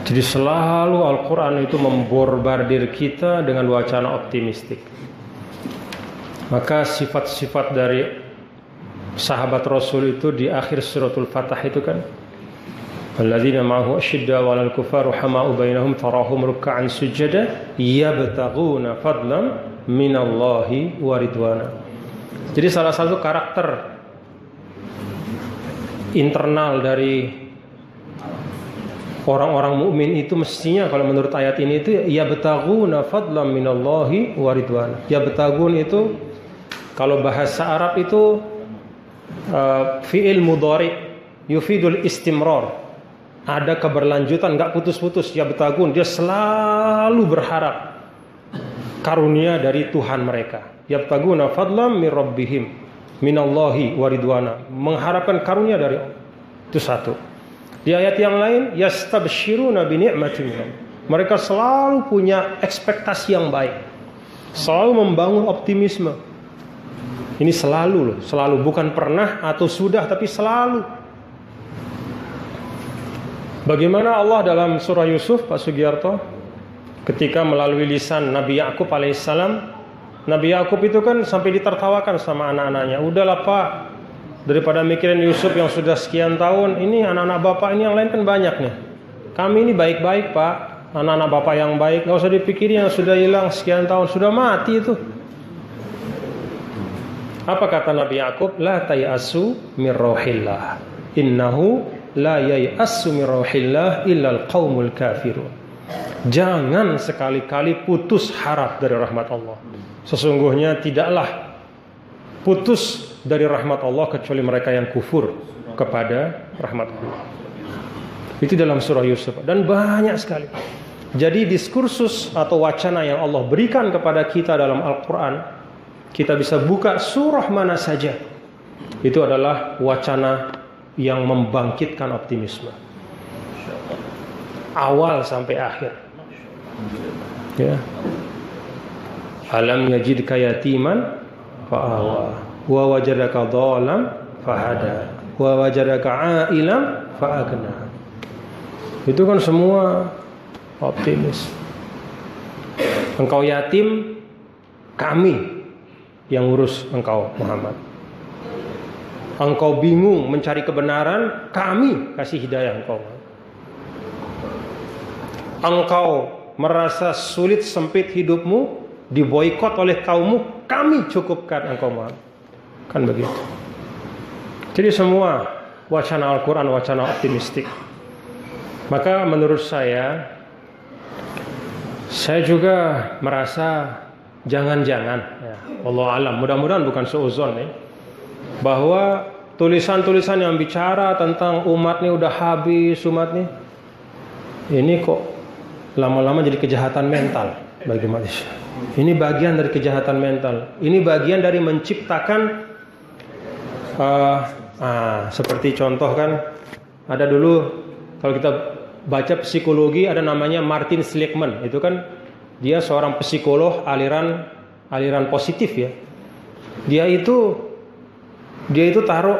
[SPEAKER 1] Jadi selalu Al-Quran itu memborbardir kita dengan wacana optimistik. Maka sifat-sifat dari sahabat Rasul itu di akhir suratul Fatah itu kan Alladzina ma'ahu asyidda walal kufaru hama'u bainahum tarahum ruk'an sujada yabtaghuna fadlan minallahi wa ridwana. Jadi salah satu karakter internal dari orang-orang mukmin itu mestinya kalau menurut ayat ini itu ya betaguna fadlam minallahi waridwan. Ya betagun itu kalau bahasa Arab itu fiil mudhari yufidul istimrar. Ada keberlanjutan nggak putus-putus ya betagun dia selalu berharap karunia dari Tuhan mereka. Ya betaguna fadlam min rabbihim minallahi waridwana. Mengharapkan karunia dari Allah. Itu satu. Di ayat yang lain, yastabshiruna bi ni'matin Mereka selalu punya ekspektasi yang baik. Selalu membangun optimisme. Ini selalu loh, selalu. Bukan pernah atau sudah tapi selalu. Bagaimana Allah dalam surah Yusuf Pak Sugiarto ketika melalui lisan Nabi Yakub alaihissalam Nabi Yakub itu kan sampai ditertawakan sama anak-anaknya. Udahlah Pak, daripada mikirin Yusuf yang sudah sekian tahun ini anak-anak bapak ini yang lain kan banyak nih. Kami ini baik-baik pak. Anak-anak bapak yang baik nggak usah dipikirin yang sudah hilang sekian tahun. Sudah mati itu apa kata Nabi Yakub la tayasu mirrohillah. Innahu la yayasu mirrohillah illal qaumul kafirun. Jangan sekali-kali putus harap dari rahmat Allah. Sesungguhnya tidaklah putus dari rahmat Allah kecuali mereka yang kufur kepada rahmat Allah. Itu dalam surah Yusuf. Dan banyak sekali. Jadi diskursus atau wacana yang Allah berikan kepada kita dalam Al-Qur'an, kita bisa buka surah mana saja. Itu adalah wacana yang membangkitkan optimisme. Awal sampai akhir. Ya. Alam yajidka yatiman fa'awa wa wajadaka dhalam fahada wa wajadaka ailam faagna itu kan semua optimis engkau yatim kami yang urus engkau Muhammad engkau bingung mencari kebenaran kami kasih hidayah engkau engkau merasa sulit sempit hidupmu diboikot oleh kaummu kami cukupkan engkau Muhammad Kan begitu. Jadi semua wacana Al-Quran wacana optimistik. Maka menurut saya, saya juga merasa jangan-jangan. Ya, Allah alam. Mudah-mudahan bukan seuzon ya bahwa tulisan-tulisan yang bicara tentang umat ini udah habis umat nih. Ini kok lama-lama jadi kejahatan mental bagi manusia. Ini bagian dari kejahatan mental. Ini bagian dari menciptakan uh, ah, seperti contoh kan ada dulu kalau kita baca psikologi ada namanya Martin Seligman. Itu kan dia seorang psikolog aliran aliran positif ya dia itu dia itu taruh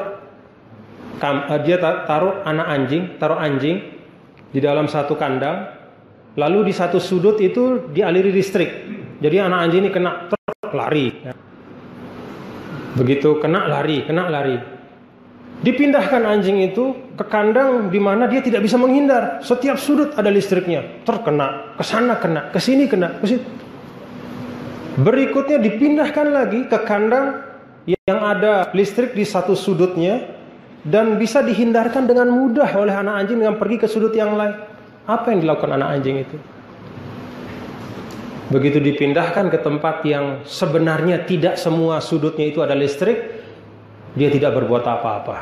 [SPEAKER 1] eh, dia taruh anak anjing, taruh anjing di dalam satu kandang, lalu di satu sudut itu dialiri listrik. Jadi anak anjing ini kena truk lari. Begitu kena lari, kena lari. Dipindahkan anjing itu ke kandang di mana dia tidak bisa menghindar. Setiap sudut ada listriknya. Terkena, ke sana kena, ke sini kena, ke situ. Berikutnya dipindahkan lagi ke kandang yang ada listrik di satu sudutnya dan bisa dihindarkan dengan mudah oleh anak anjing dengan pergi ke sudut yang lain. Apa yang dilakukan anak anjing itu? Begitu dipindahkan ke tempat yang sebenarnya tidak semua sudutnya itu ada listrik, dia tidak berbuat apa-apa.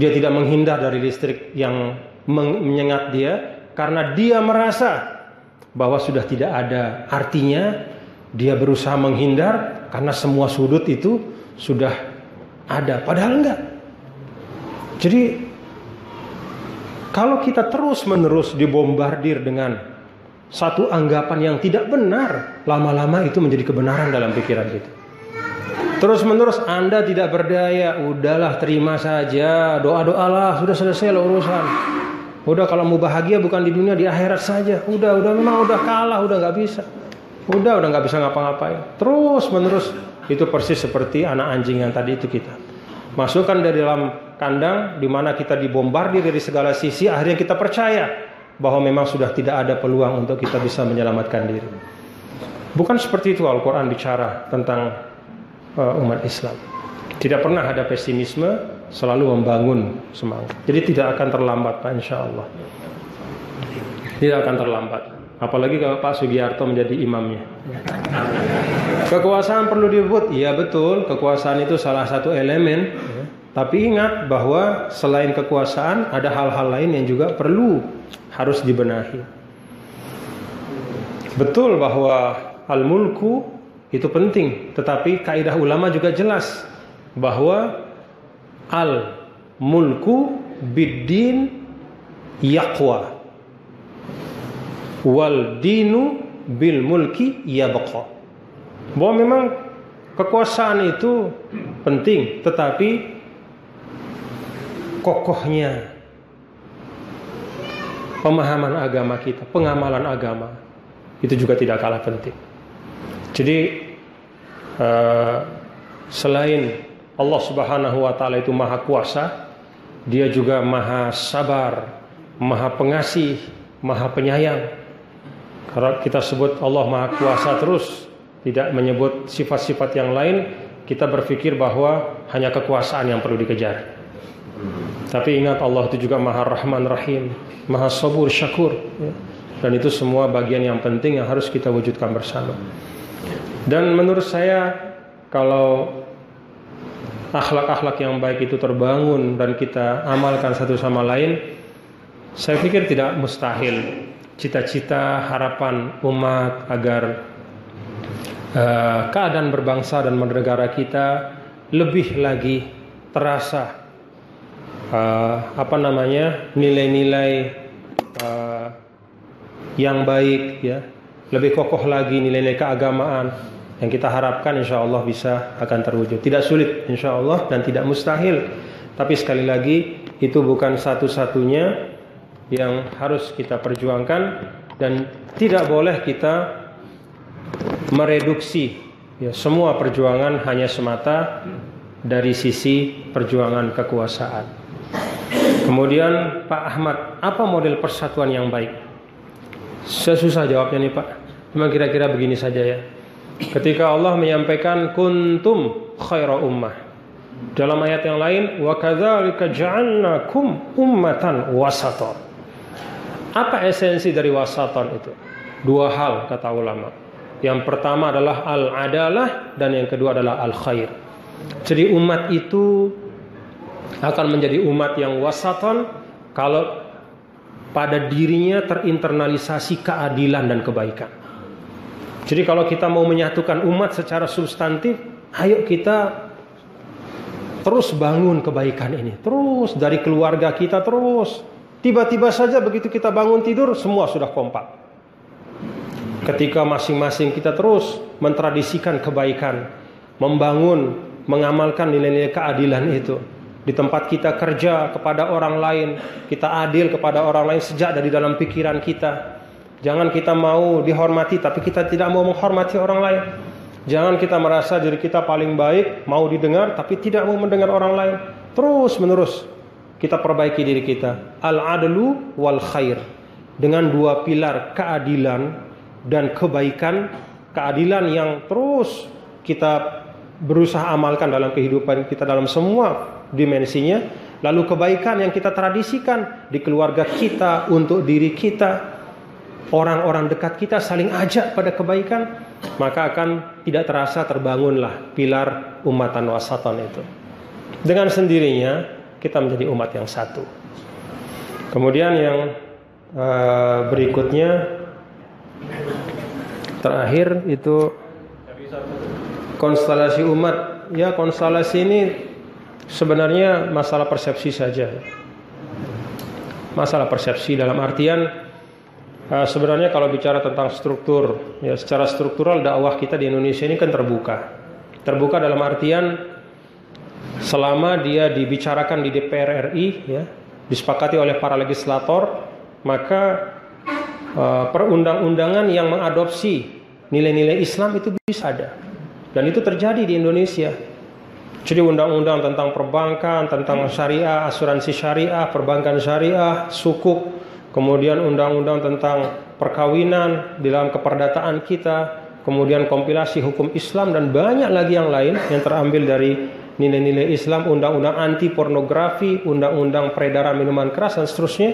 [SPEAKER 1] Dia tidak menghindar dari listrik yang menyengat dia karena dia merasa bahwa sudah tidak ada artinya. Dia berusaha menghindar karena semua sudut itu sudah ada, padahal enggak. Jadi kalau kita terus-menerus dibombardir dengan satu anggapan yang tidak benar, lama-lama itu menjadi kebenaran dalam pikiran kita. Terus-menerus Anda tidak berdaya, udahlah terima saja, doa-doalah, sudah selesai loh urusan. Udah kalau mau bahagia bukan di dunia di akhirat saja. Udah, udah memang udah kalah, udah nggak bisa. Udah, udah nggak bisa ngapa-ngapain. Terus menerus itu persis seperti anak anjing yang tadi itu kita. Masukkan dari dalam kandang di mana kita dibombardir dari segala sisi, akhirnya kita percaya bahwa memang sudah tidak ada peluang untuk kita bisa menyelamatkan diri. Bukan seperti itu Al-Quran bicara tentang uh, umat Islam. Tidak pernah ada pesimisme, selalu membangun semangat. Jadi tidak akan terlambat Pak Insya Allah. Tidak akan terlambat. Apalagi kalau Pak Sugiarto menjadi imamnya. Kekuasaan perlu direbut, iya betul. Kekuasaan itu salah satu elemen. Tapi ingat bahwa selain kekuasaan ada hal-hal lain yang juga perlu harus dibenahi. Betul bahwa al-mulku itu penting, tetapi kaidah ulama juga jelas bahwa al-mulku biddin yaqwa wal dinu bil mulki yabqa. Bahwa memang kekuasaan itu penting, tetapi kokohnya pemahaman agama kita, pengamalan agama itu juga tidak kalah penting. Jadi uh, selain Allah Subhanahu wa taala itu maha kuasa, dia juga maha sabar, maha pengasih, maha penyayang. Kalau kita sebut Allah Maha Kuasa terus, tidak menyebut sifat-sifat yang lain, kita berpikir bahwa hanya kekuasaan yang perlu dikejar. Tapi ingat Allah itu juga Maha Rahman Rahim, Maha Sabur Syakur. Ya. Dan itu semua bagian yang penting yang harus kita wujudkan bersama. Dan menurut saya kalau akhlak-akhlak yang baik itu terbangun dan kita amalkan satu sama lain, saya pikir tidak mustahil. Cita-cita harapan umat agar uh, keadaan berbangsa dan bernegara kita lebih lagi terasa uh, apa namanya nilai-nilai uh, yang baik ya. Lebih kokoh lagi nilai-nilai keagamaan yang kita harapkan insya Allah bisa akan terwujud tidak sulit insya Allah dan tidak mustahil tapi sekali lagi itu bukan satu-satunya yang harus kita perjuangkan dan tidak boleh kita mereduksi ya semua perjuangan hanya semata dari sisi perjuangan kekuasaan. Kemudian Pak Ahmad, apa model persatuan yang baik? Saya susah jawabnya nih Pak. Cuma kira-kira begini saja ya. Ketika Allah menyampaikan kuntum khaira ummah. Dalam ayat yang lain, wa kadzalika ja'alnakum ummatan wasata. Apa esensi dari wasaton itu? Dua hal kata ulama. Yang pertama adalah al-adalah dan yang kedua adalah al-khair. Jadi umat itu akan menjadi umat yang wasaton kalau pada dirinya terinternalisasi keadilan dan kebaikan. Jadi kalau kita mau menyatukan umat secara substantif, ayo kita terus bangun kebaikan ini. Terus dari keluarga kita terus. Tiba-tiba saja begitu kita bangun tidur semua sudah kompak. Ketika masing-masing kita terus mentradisikan kebaikan, membangun, mengamalkan nilai-nilai keadilan itu di tempat kita kerja kepada orang lain, kita adil kepada orang lain sejak dari dalam pikiran kita. Jangan kita mau dihormati tapi kita tidak mau menghormati orang lain. Jangan kita merasa diri kita paling baik, mau didengar tapi tidak mau mendengar orang lain. Terus menerus kita perbaiki diri kita. Al-adlu wal khair. Dengan dua pilar keadilan dan kebaikan, keadilan yang terus kita berusaha amalkan dalam kehidupan kita dalam semua dimensinya, lalu kebaikan yang kita tradisikan di keluarga kita untuk diri kita, orang-orang dekat kita saling ajak pada kebaikan, maka akan tidak terasa terbangunlah pilar umatan wasaton itu. Dengan sendirinya kita menjadi umat yang satu. Kemudian yang uh, berikutnya terakhir itu konstelasi umat ya konstelasi ini sebenarnya masalah persepsi saja masalah persepsi dalam artian uh, sebenarnya kalau bicara tentang struktur ya secara struktural dakwah kita di Indonesia ini kan terbuka terbuka dalam artian selama dia dibicarakan di DPR RI ya disepakati oleh para legislator maka uh, perundang-undangan yang mengadopsi nilai-nilai Islam itu bisa ada. Dan itu terjadi di Indonesia. Jadi undang-undang tentang perbankan, tentang syariah, asuransi syariah, perbankan syariah, sukuk, kemudian undang-undang tentang perkawinan di dalam keperdataan kita, kemudian kompilasi hukum Islam dan banyak lagi yang lain yang terambil dari nilai-nilai Islam, undang-undang anti pornografi, undang-undang peredaran minuman keras dan seterusnya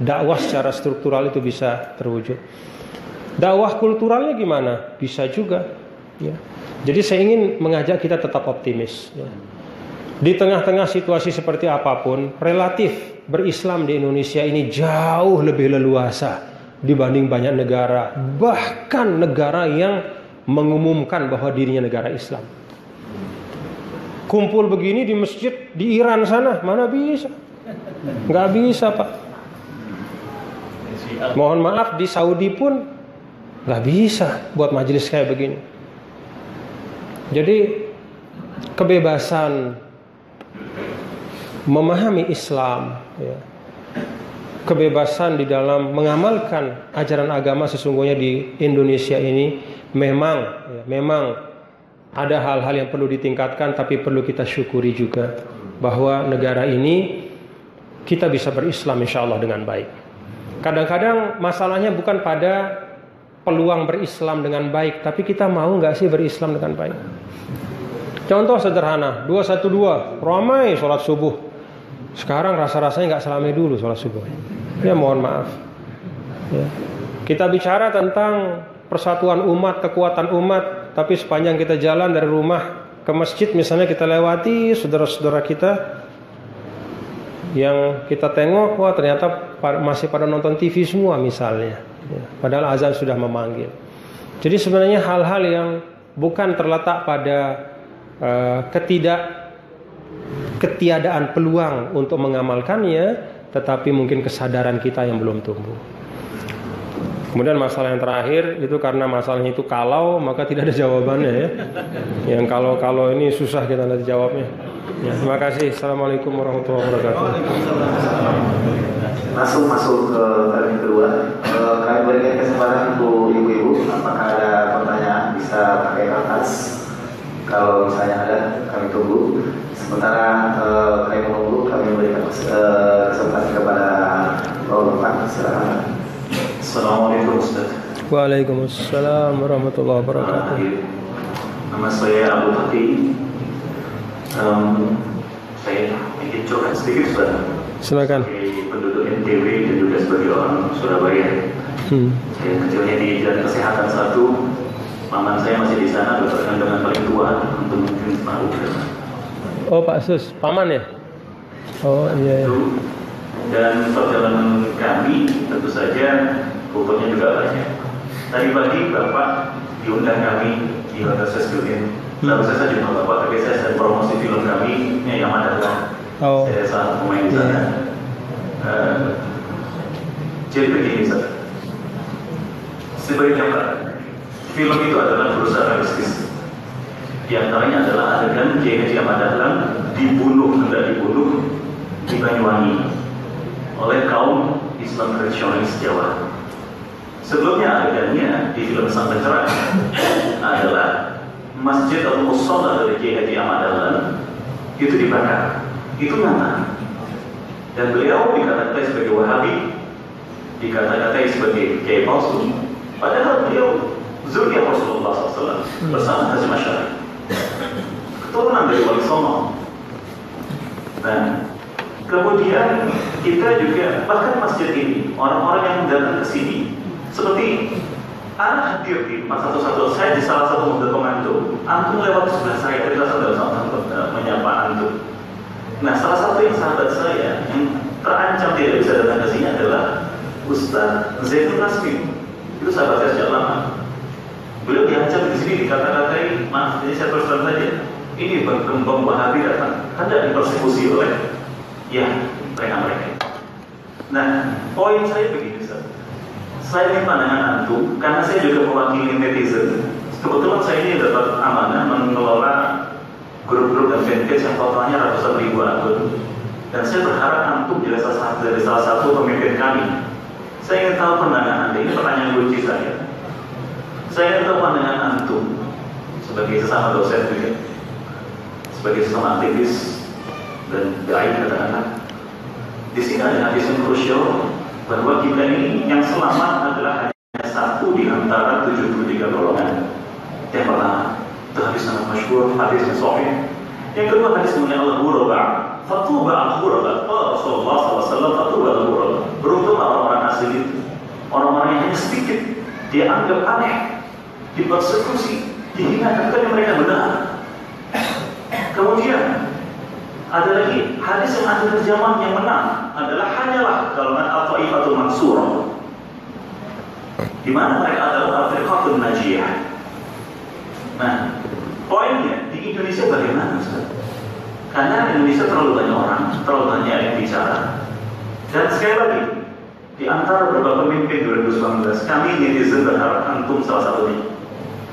[SPEAKER 1] dakwah secara struktural itu bisa terwujud. Dakwah kulturalnya gimana? Bisa juga. Ya. Jadi saya ingin mengajak kita tetap optimis. Ya. Di tengah-tengah situasi seperti apa pun, relatif berislam di Indonesia ini jauh lebih leluasa dibanding banyak negara, bahkan negara yang mengumumkan bahwa dirinya negara Islam. Kumpul begini di masjid di Iran sana, mana bisa? Nggak bisa pak. Mohon maaf di Saudi pun nggak bisa buat majelis kayak begini. Jadi kebebasan memahami Islam, ya, kebebasan di dalam mengamalkan ajaran agama sesungguhnya di Indonesia ini memang, ya, memang ada hal-hal yang perlu ditingkatkan, tapi perlu kita syukuri juga bahwa negara ini kita bisa berislam insya Allah dengan baik. Kadang-kadang masalahnya bukan pada peluang berislam dengan baik, tapi kita mau nggak sih berislam dengan baik? Contoh sederhana, 212, ramai sholat subuh. Sekarang rasa-rasanya nggak selama dulu sholat subuh. Ya mohon maaf. Ya. Kita bicara tentang persatuan umat, kekuatan umat, tapi sepanjang kita jalan dari rumah ke masjid misalnya kita lewati saudara-saudara kita yang kita tengok wah ternyata masih pada nonton TV semua misalnya ya, padahal azan sudah memanggil jadi sebenarnya hal-hal yang bukan terletak pada uh, ketidak ketiadaan peluang untuk mengamalkannya tetapi mungkin kesadaran kita yang belum tumbuh Kemudian masalah yang terakhir itu karena masalahnya itu kalau maka tidak ada jawabannya ya. Yang kalau kalau ini susah kita nanti jawabnya. Ya, terima kasih. Assalamualaikum warahmatullahi wabarakatuh.
[SPEAKER 2] Masuk masuk ke kali kedua. Uh, kami berikan kesempatan untuk ibu-ibu. Apakah ada pertanyaan bisa pakai kertas? Kalau misalnya ada, kami tunggu. Sementara uh, kami menunggu, kami berikan uh, kesempatan kepada Bapak Silakan. Assalamualaikum Ustaz.
[SPEAKER 1] Waalaikumsalam warahmatullahi wabarakatuh.
[SPEAKER 2] Nama saya Abu Hati. Um, saya ingin curhat sedikit Ustaz.
[SPEAKER 1] Silakan.
[SPEAKER 2] Sebagai penduduk NTW dan juga sebagai orang Surabaya.
[SPEAKER 1] Hmm.
[SPEAKER 2] Saya kecilnya di Jalan Kesehatan satu
[SPEAKER 5] Maman saya masih di sana berperan dengan paling tua untuk mungkin tahu
[SPEAKER 1] Oh Pak Sus, paman ya? Oh iya. iya.
[SPEAKER 5] itu dan perjalanan kami tentu saja fotonya juga banyak. Tadi pagi Bapak diundang kami di Hotel Seskutin. Lalu saya cuma Bapak, tapi saya sedang promosi film kami yang adalah
[SPEAKER 1] Oh.
[SPEAKER 5] saya salah pemain di sana. Eh, jadi begini Ustaz. Sebagai gambaran, film itu adalah berusaha realistis. Di antaranya adalah adegan Kiai Haji Ahmad Dahlan dibunuh, hendak dibunuh di Banyuwangi oleh kaum Islam tradisionalis Jawa. Sebelumnya adegannya di film Sang Pencerah adalah Masjid Al Musola dari Kiai Haji Ahmad Dahlan itu dibakar. Itu nyata. Dan beliau dikata-katai sebagai Wahabi, dikata-katai sebagai Kiai palsu. Padahal beliau Zuriat Rasulullah SAW bersama Haji Masyarakat keturunan dari Wali Songo. Dan kemudian kita juga bahkan masjid ini orang-orang yang datang ke sini seperti anak hadir di 411 saya di salah satu mobil komando antum lewat sebelah saya dari salah satu satu menyapa antum. Nah salah satu yang sahabat saya yang terancam tidak bisa datang ke sini adalah Ustaz Zainul Nasmi itu sahabat saya sejak lama. Beliau diancam di sini dikata-katai maaf jadi saya terus terang saja ini berkembang Wahabi datang. Hendak dipersekusi oleh ya mereka mereka nah poin saya begini Ustaz. Saya ini pandangan antum karena saya juga mewakili netizen kebetulan saya ini dapat amanah mengelola grup-grup dan fanpage yang totalnya ratusan ribu akun. Dan saya berharap antum jadi salah satu dari salah satu pemimpin kami. Saya ingin tahu pandangan anda. Ini pertanyaan kunci saya. Saya ingin tahu pandangan antum sebagai sesama dosen juga sebagai sesama aktivis dan dai katakanlah di sini ada hadis yang krusial bahwa kita ini yang selamat adalah hanya satu di antara 73 golongan. Yang pertama, itu hadis sangat masyhur, hadis yang sahih. Yang kedua hadis mengenai Allah ghuraba. Fatuba al-ghuraba. Oh, Rasulullah SAW fatuba al-ghuraba. Beruntung orang-orang asli itu. Orang-orang yang hanya sedikit dia anggap aneh, dipersekusi, dihina ketika mereka benar. Kemudian ada lagi hadis yang akhir zaman yang menang adalah hanyalah golongan al-taifatul mansurah di mana mereka adalah al-firqatul najiyah. Nah, poinnya di Indonesia bagaimana Ustaz? Karena Indonesia terlalu banyak orang, terlalu banyak yang bicara. Dan sekali lagi, di antara beberapa pemimpin 2019, kami netizen berharap antum salah satunya.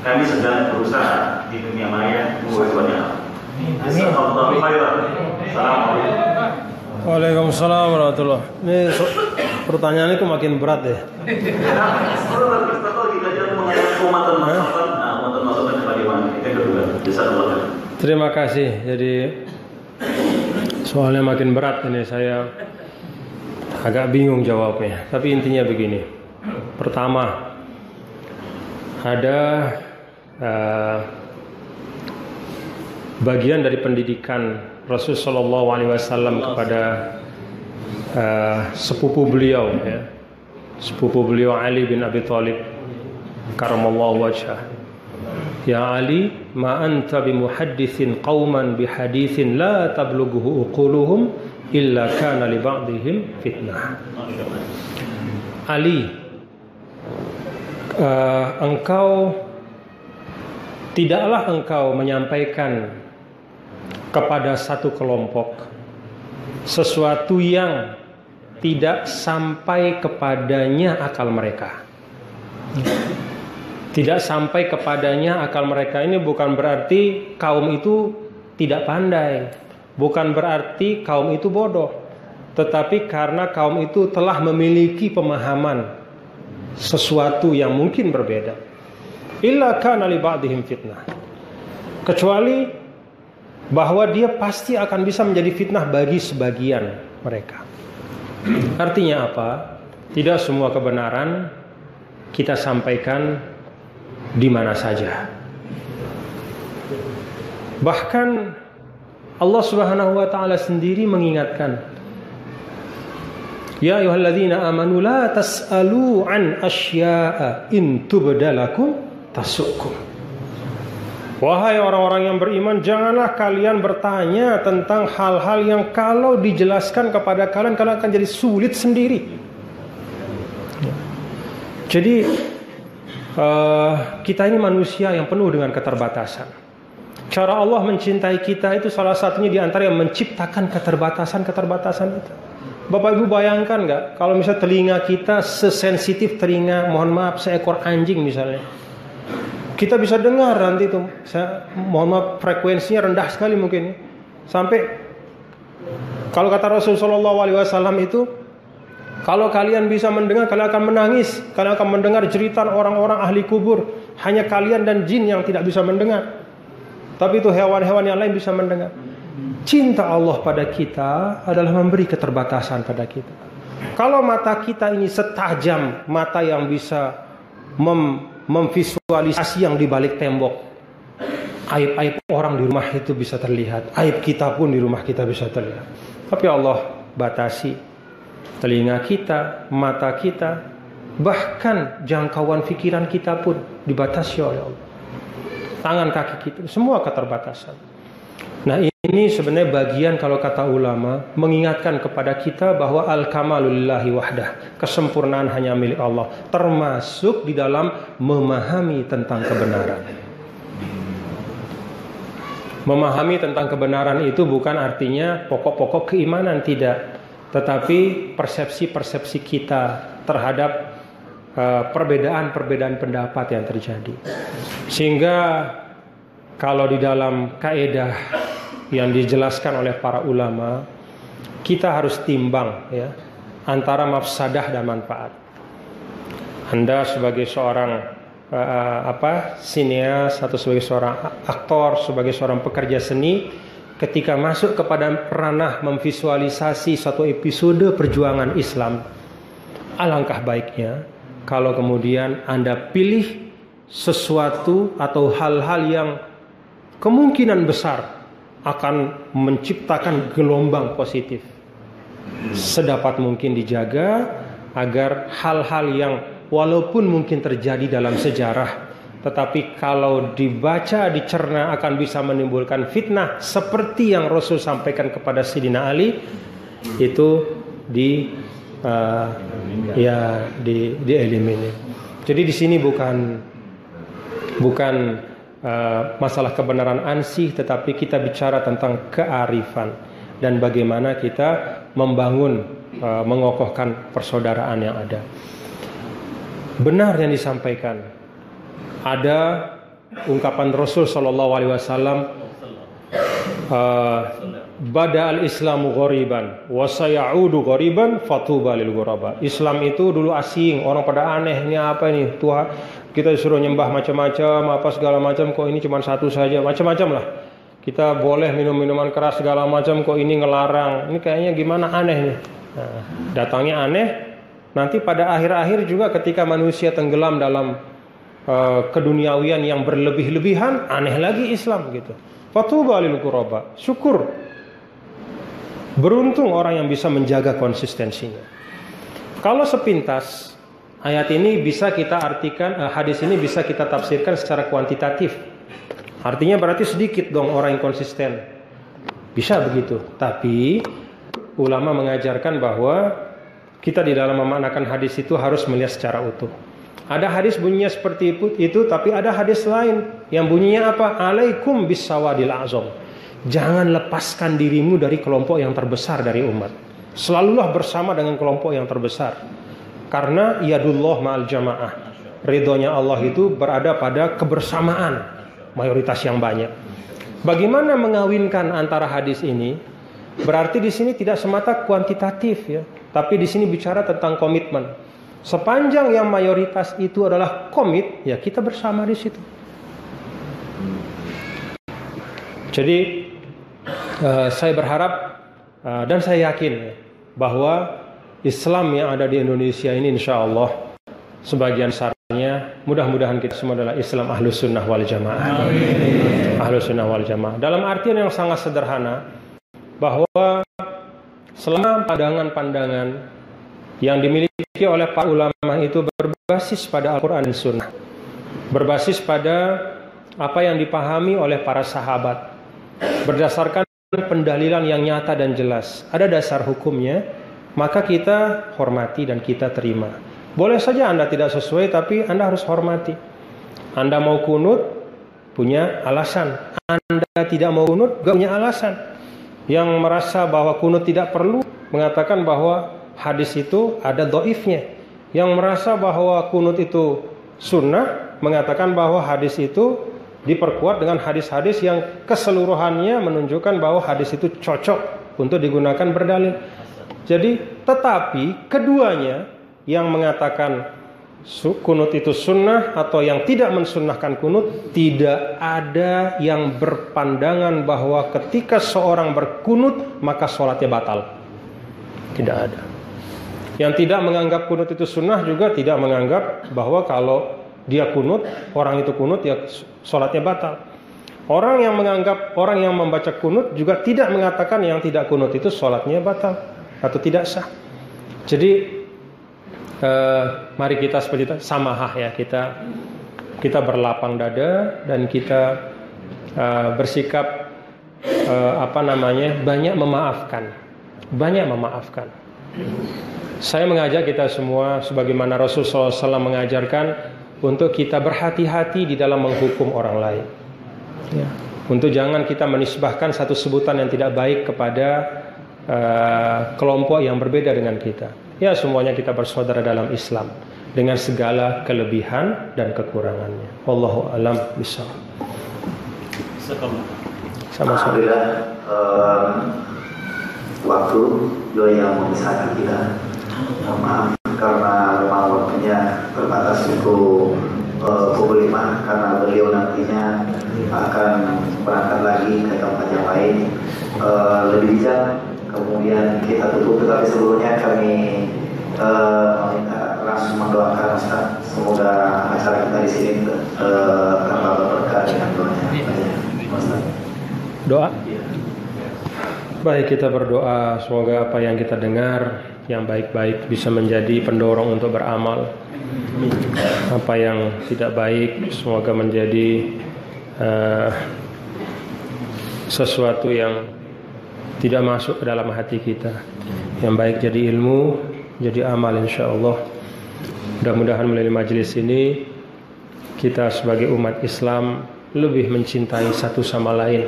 [SPEAKER 5] Kami sedang berusaha di dunia maya membuat banyak hal.
[SPEAKER 1] Waalaikumsalam warahmatullah. Ini so- pertanyaan itu makin berat ya. Terima kasih. Jadi soalnya makin berat ini saya agak bingung jawabnya. Tapi intinya begini. Pertama, ada eh, bagian dari pendidikan Rasul Shallallahu Alaihi Wasallam kepada eh, sepupu beliau, ya. sepupu beliau Ali bin Abi Thalib, karamallahu wajhah. Ya Ali, ma anta bimuhaddithin qauman bihadithin la tablughu uquluhum illa kana li ba'dihim fitnah. Ali, eh, engkau tidaklah engkau menyampaikan kepada satu kelompok sesuatu yang tidak sampai kepadanya akal mereka. Tidak sampai kepadanya akal mereka ini bukan berarti kaum itu tidak pandai, bukan berarti kaum itu bodoh, tetapi karena kaum itu telah memiliki pemahaman sesuatu yang mungkin berbeda. Illa kana li ba'dihim fitnah. Kecuali bahwa dia pasti akan bisa menjadi fitnah bagi sebagian mereka. Artinya apa? Tidak semua kebenaran kita sampaikan di mana saja. Bahkan Allah Subhanahu wa taala sendiri mengingatkan Ya ayyuhalladzina amanu la tas'alu an asya'a in tubdalakum tasukum. Wahai orang-orang yang beriman, janganlah kalian bertanya tentang hal-hal yang kalau dijelaskan kepada kalian kalian akan jadi sulit sendiri. Jadi uh, kita ini manusia yang penuh dengan keterbatasan. Cara Allah mencintai kita itu salah satunya di antara yang menciptakan keterbatasan-keterbatasan itu. Bapak Ibu bayangkan nggak kalau misalnya telinga kita sesensitif telinga, mohon maaf seekor anjing misalnya kita bisa dengar nanti itu saya mohon maaf frekuensinya rendah sekali mungkin ya. sampai kalau kata Rasulullah SAW itu kalau kalian bisa mendengar kalian akan menangis. Kalian akan mendengar jeritan orang-orang ahli kubur. Hanya kalian dan jin yang tidak bisa mendengar. Tapi itu hewan-hewan yang lain bisa mendengar. Cinta Allah pada kita adalah memberi keterbatasan pada kita. Kalau mata kita ini setajam mata yang bisa mem memvisualisasi yang di balik tembok. Aib-aib orang di rumah itu bisa terlihat. Aib kita pun di rumah kita bisa terlihat. Tapi Allah batasi telinga kita, mata kita, bahkan jangkauan pikiran kita pun dibatasi oleh Allah. Tangan kaki kita, semua keterbatasan. Nah ini sebenarnya bagian kalau kata ulama mengingatkan kepada kita bahwa al-kamalulillahi wahdah. Kesempurnaan hanya milik Allah. Termasuk di dalam memahami tentang kebenaran. Memahami tentang kebenaran itu bukan artinya pokok-pokok keimanan tidak. Tetapi persepsi-persepsi kita terhadap uh, perbedaan-perbedaan pendapat yang terjadi. Sehingga kalau di dalam kaedah yang dijelaskan oleh para ulama, kita harus timbang ya antara mafsadah dan manfaat. Anda sebagai seorang uh, apa sineas atau sebagai seorang aktor, sebagai seorang pekerja seni, ketika masuk kepada ranah memvisualisasi satu episode perjuangan Islam, alangkah baiknya kalau kemudian Anda pilih sesuatu atau hal-hal yang kemungkinan besar akan menciptakan gelombang positif. Sedapat mungkin dijaga agar hal-hal yang walaupun mungkin terjadi dalam sejarah tetapi kalau dibaca dicerna akan bisa menimbulkan fitnah seperti yang Rasul sampaikan kepada Sidina Ali itu di uh, ya di dieliminir. Jadi di sini bukan bukan uh, masalah kebenaran ansih tetapi kita bicara tentang kearifan dan bagaimana kita membangun uh, mengokohkan persaudaraan yang ada. Benar yang disampaikan. Ada ungkapan Rasul Shallallahu Alaihi Wasallam uh, Bada al-Islamu ghoriban wa sayaudu ghoriban fatuba. Islam itu dulu asing, orang pada aneh ini apa ini? Tuhan kita disuruh nyembah macam-macam, apa segala macam kok ini cuma satu saja, macam-macam lah. Kita boleh minum minuman keras segala macam kok ini ngelarang. Ini kayaknya gimana aneh nih. Nah, datangnya aneh. Nanti pada akhir-akhir juga ketika manusia tenggelam dalam uh, keduniawian yang berlebih-lebihan, aneh lagi Islam gitu. Fatuba lil. Syukur Beruntung orang yang bisa menjaga konsistensinya. Kalau sepintas ayat ini bisa kita artikan eh, hadis ini bisa kita tafsirkan secara kuantitatif. Artinya berarti sedikit dong orang yang konsisten. Bisa begitu. Tapi ulama mengajarkan bahwa kita di dalam memaknakan hadis itu harus melihat secara utuh. Ada hadis bunyinya seperti itu, tapi ada hadis lain yang bunyinya apa? Alaikum bisawadil azam. Jangan lepaskan dirimu dari kelompok yang terbesar dari umat. Selalulah bersama dengan kelompok yang terbesar. Karena yadullah ma'al jamaah. Ridhonya Allah itu berada pada kebersamaan mayoritas yang banyak. Bagaimana mengawinkan antara hadis ini? Berarti di sini tidak semata kuantitatif ya, tapi di sini bicara tentang komitmen. Sepanjang yang mayoritas itu adalah komit, ya kita bersama di situ. Jadi uh, saya berharap uh, dan saya yakin bahwa Islam yang ada di Indonesia ini insya Allah sebagian besarnya mudah-mudahan kita semua adalah Islam ahlus sunnah wal jamaah. Ahlus sunnah wal jamaah. Dalam artian yang sangat sederhana bahwa selama pandangan-pandangan yang dimiliki oleh para ulama itu berbasis pada Al-Quran dan Sunnah. Berbasis pada apa yang dipahami oleh para sahabat. Berdasarkan pendalilan yang nyata dan jelas. Ada dasar hukumnya, maka kita hormati dan kita terima. Boleh saja Anda tidak sesuai tapi Anda harus hormati. Anda mau kunut punya alasan. Anda tidak mau kunut gak punya alasan. Yang merasa bahwa kunut tidak perlu mengatakan bahwa hadis itu ada doifnya. Yang merasa bahwa kunut itu sunnah mengatakan bahwa hadis itu diperkuat dengan hadis-hadis yang keseluruhannya menunjukkan bahwa hadis itu cocok untuk digunakan berdalil. Jadi, tetapi keduanya yang mengatakan kunut itu sunnah atau yang tidak mensunnahkan kunut tidak ada yang berpandangan bahwa ketika seorang berkunut maka sholatnya batal. Tidak ada. Yang tidak menganggap kunut itu sunnah juga tidak menganggap bahwa kalau dia kunut, orang itu kunut ya sholatnya batal. Orang yang menganggap orang yang membaca kunut juga tidak mengatakan yang tidak kunut itu sholatnya batal atau tidak sah. Jadi eh, mari kita seperti itu samahah ya kita kita berlapang dada dan kita eh, bersikap eh, apa namanya banyak memaafkan, banyak memaafkan. Saya mengajak kita semua sebagaimana Rasulullah SAW mengajarkan untuk kita berhati-hati di dalam menghukum orang lain. Ya. Untuk jangan kita menisbahkan satu sebutan yang tidak baik kepada uh, kelompok yang berbeda dengan kita. Ya semuanya kita bersaudara dalam Islam dengan segala kelebihan dan kekurangannya. Wallahu alam bisa.
[SPEAKER 2] Sama-sama. Alhamdulillah uh, waktu yang memisahkan kita. Maaf karena memang waktunya terbatas untuk uh, pukul 5 karena beliau nantinya akan berangkat lagi ke tempat yang lain uh, lebih bijak kemudian kita tutup tetapi sebelumnya kami uh, meminta langsung mendoakan Ustaz. Semoga acara kita di sini uh, tambah berkah dengan doanya.
[SPEAKER 1] Doa? Baik kita berdoa. Semoga apa yang kita dengar yang baik-baik bisa menjadi pendorong untuk beramal. Apa yang tidak baik semoga menjadi uh, sesuatu yang tidak masuk ke dalam hati kita. Yang baik jadi ilmu, jadi amal insya Allah. Mudah-mudahan melalui majelis ini kita sebagai umat Islam lebih mencintai satu sama lain,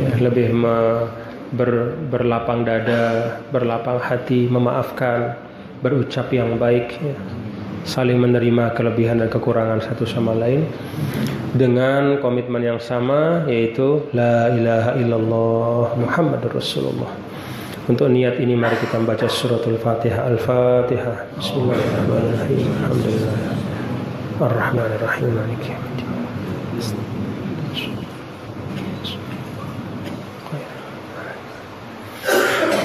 [SPEAKER 1] ya, lebih me ber, berlapang dada, berlapang hati, memaafkan, berucap yang baik, ya. Saling menerima kelebihan dan kekurangan satu sama lain dengan komitmen yang sama yaitu la ilaha illallah Muhammadur Rasulullah. Untuk niat ini mari kita membaca suratul Fatihah Al-Fatihah. Bismillahirrahmanirrahim. Alhamdulillah. Ar-Rahmanirrahim. Maliki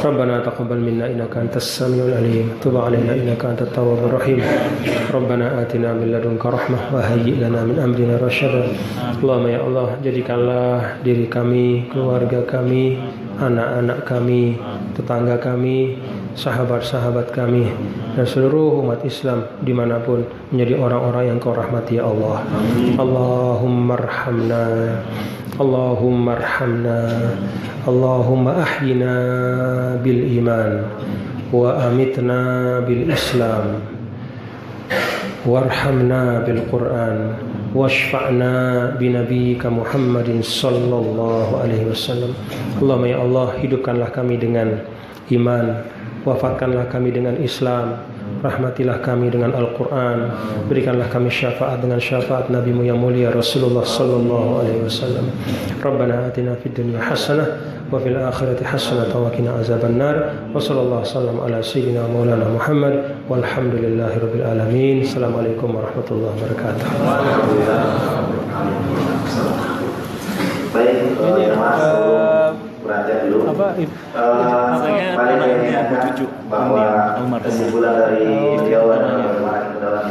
[SPEAKER 1] ربنا تقبل منا إنك أنت السميع العليم تب علينا إنك أنت التواب الرحيم ربنا آتنا من لدنك رحمة وهيئ لنا من أمرنا رشدا اللهم ya Allah jadikanlah diri kami keluarga kami anak-anak kami tetangga kami sahabat-sahabat kami dan seluruh umat Islam dimanapun menjadi orang-orang yang kau rahmati ya Allah Allahumma arhamna Allahumma arhamna. Allahumma ahyina bil iman wa amitna bil islam. Warhamna bil quran. Washfa'na bi nabiyyika Muhammadin sallallahu alaihi wasallam. Allahumma ya Allah hidupkanlah kami dengan iman. Wafatkanlah kami dengan Islam Rahmatilah kami dengan Al-Quran. Berikanlah kami syafaat dengan syafaat Nabi yang mulia Rasulullah Sallallahu Alaihi Wasallam. Rabbana atina fid dunya hasanah Wa fil akhirati hasanah Wa kina azaban nar Wa sallallahu sallam ala sayyidina maulana Muhammad. Walhamdulillahi rabbil alamin. Assalamualaikum warahmatullahi wabarakatuh.
[SPEAKER 2] Baik, uh, masuk perhatian dulu. Apa? Uh, paling mengingatkan bahwa kesimpulan dari beliau adalah bagaimana kita dalam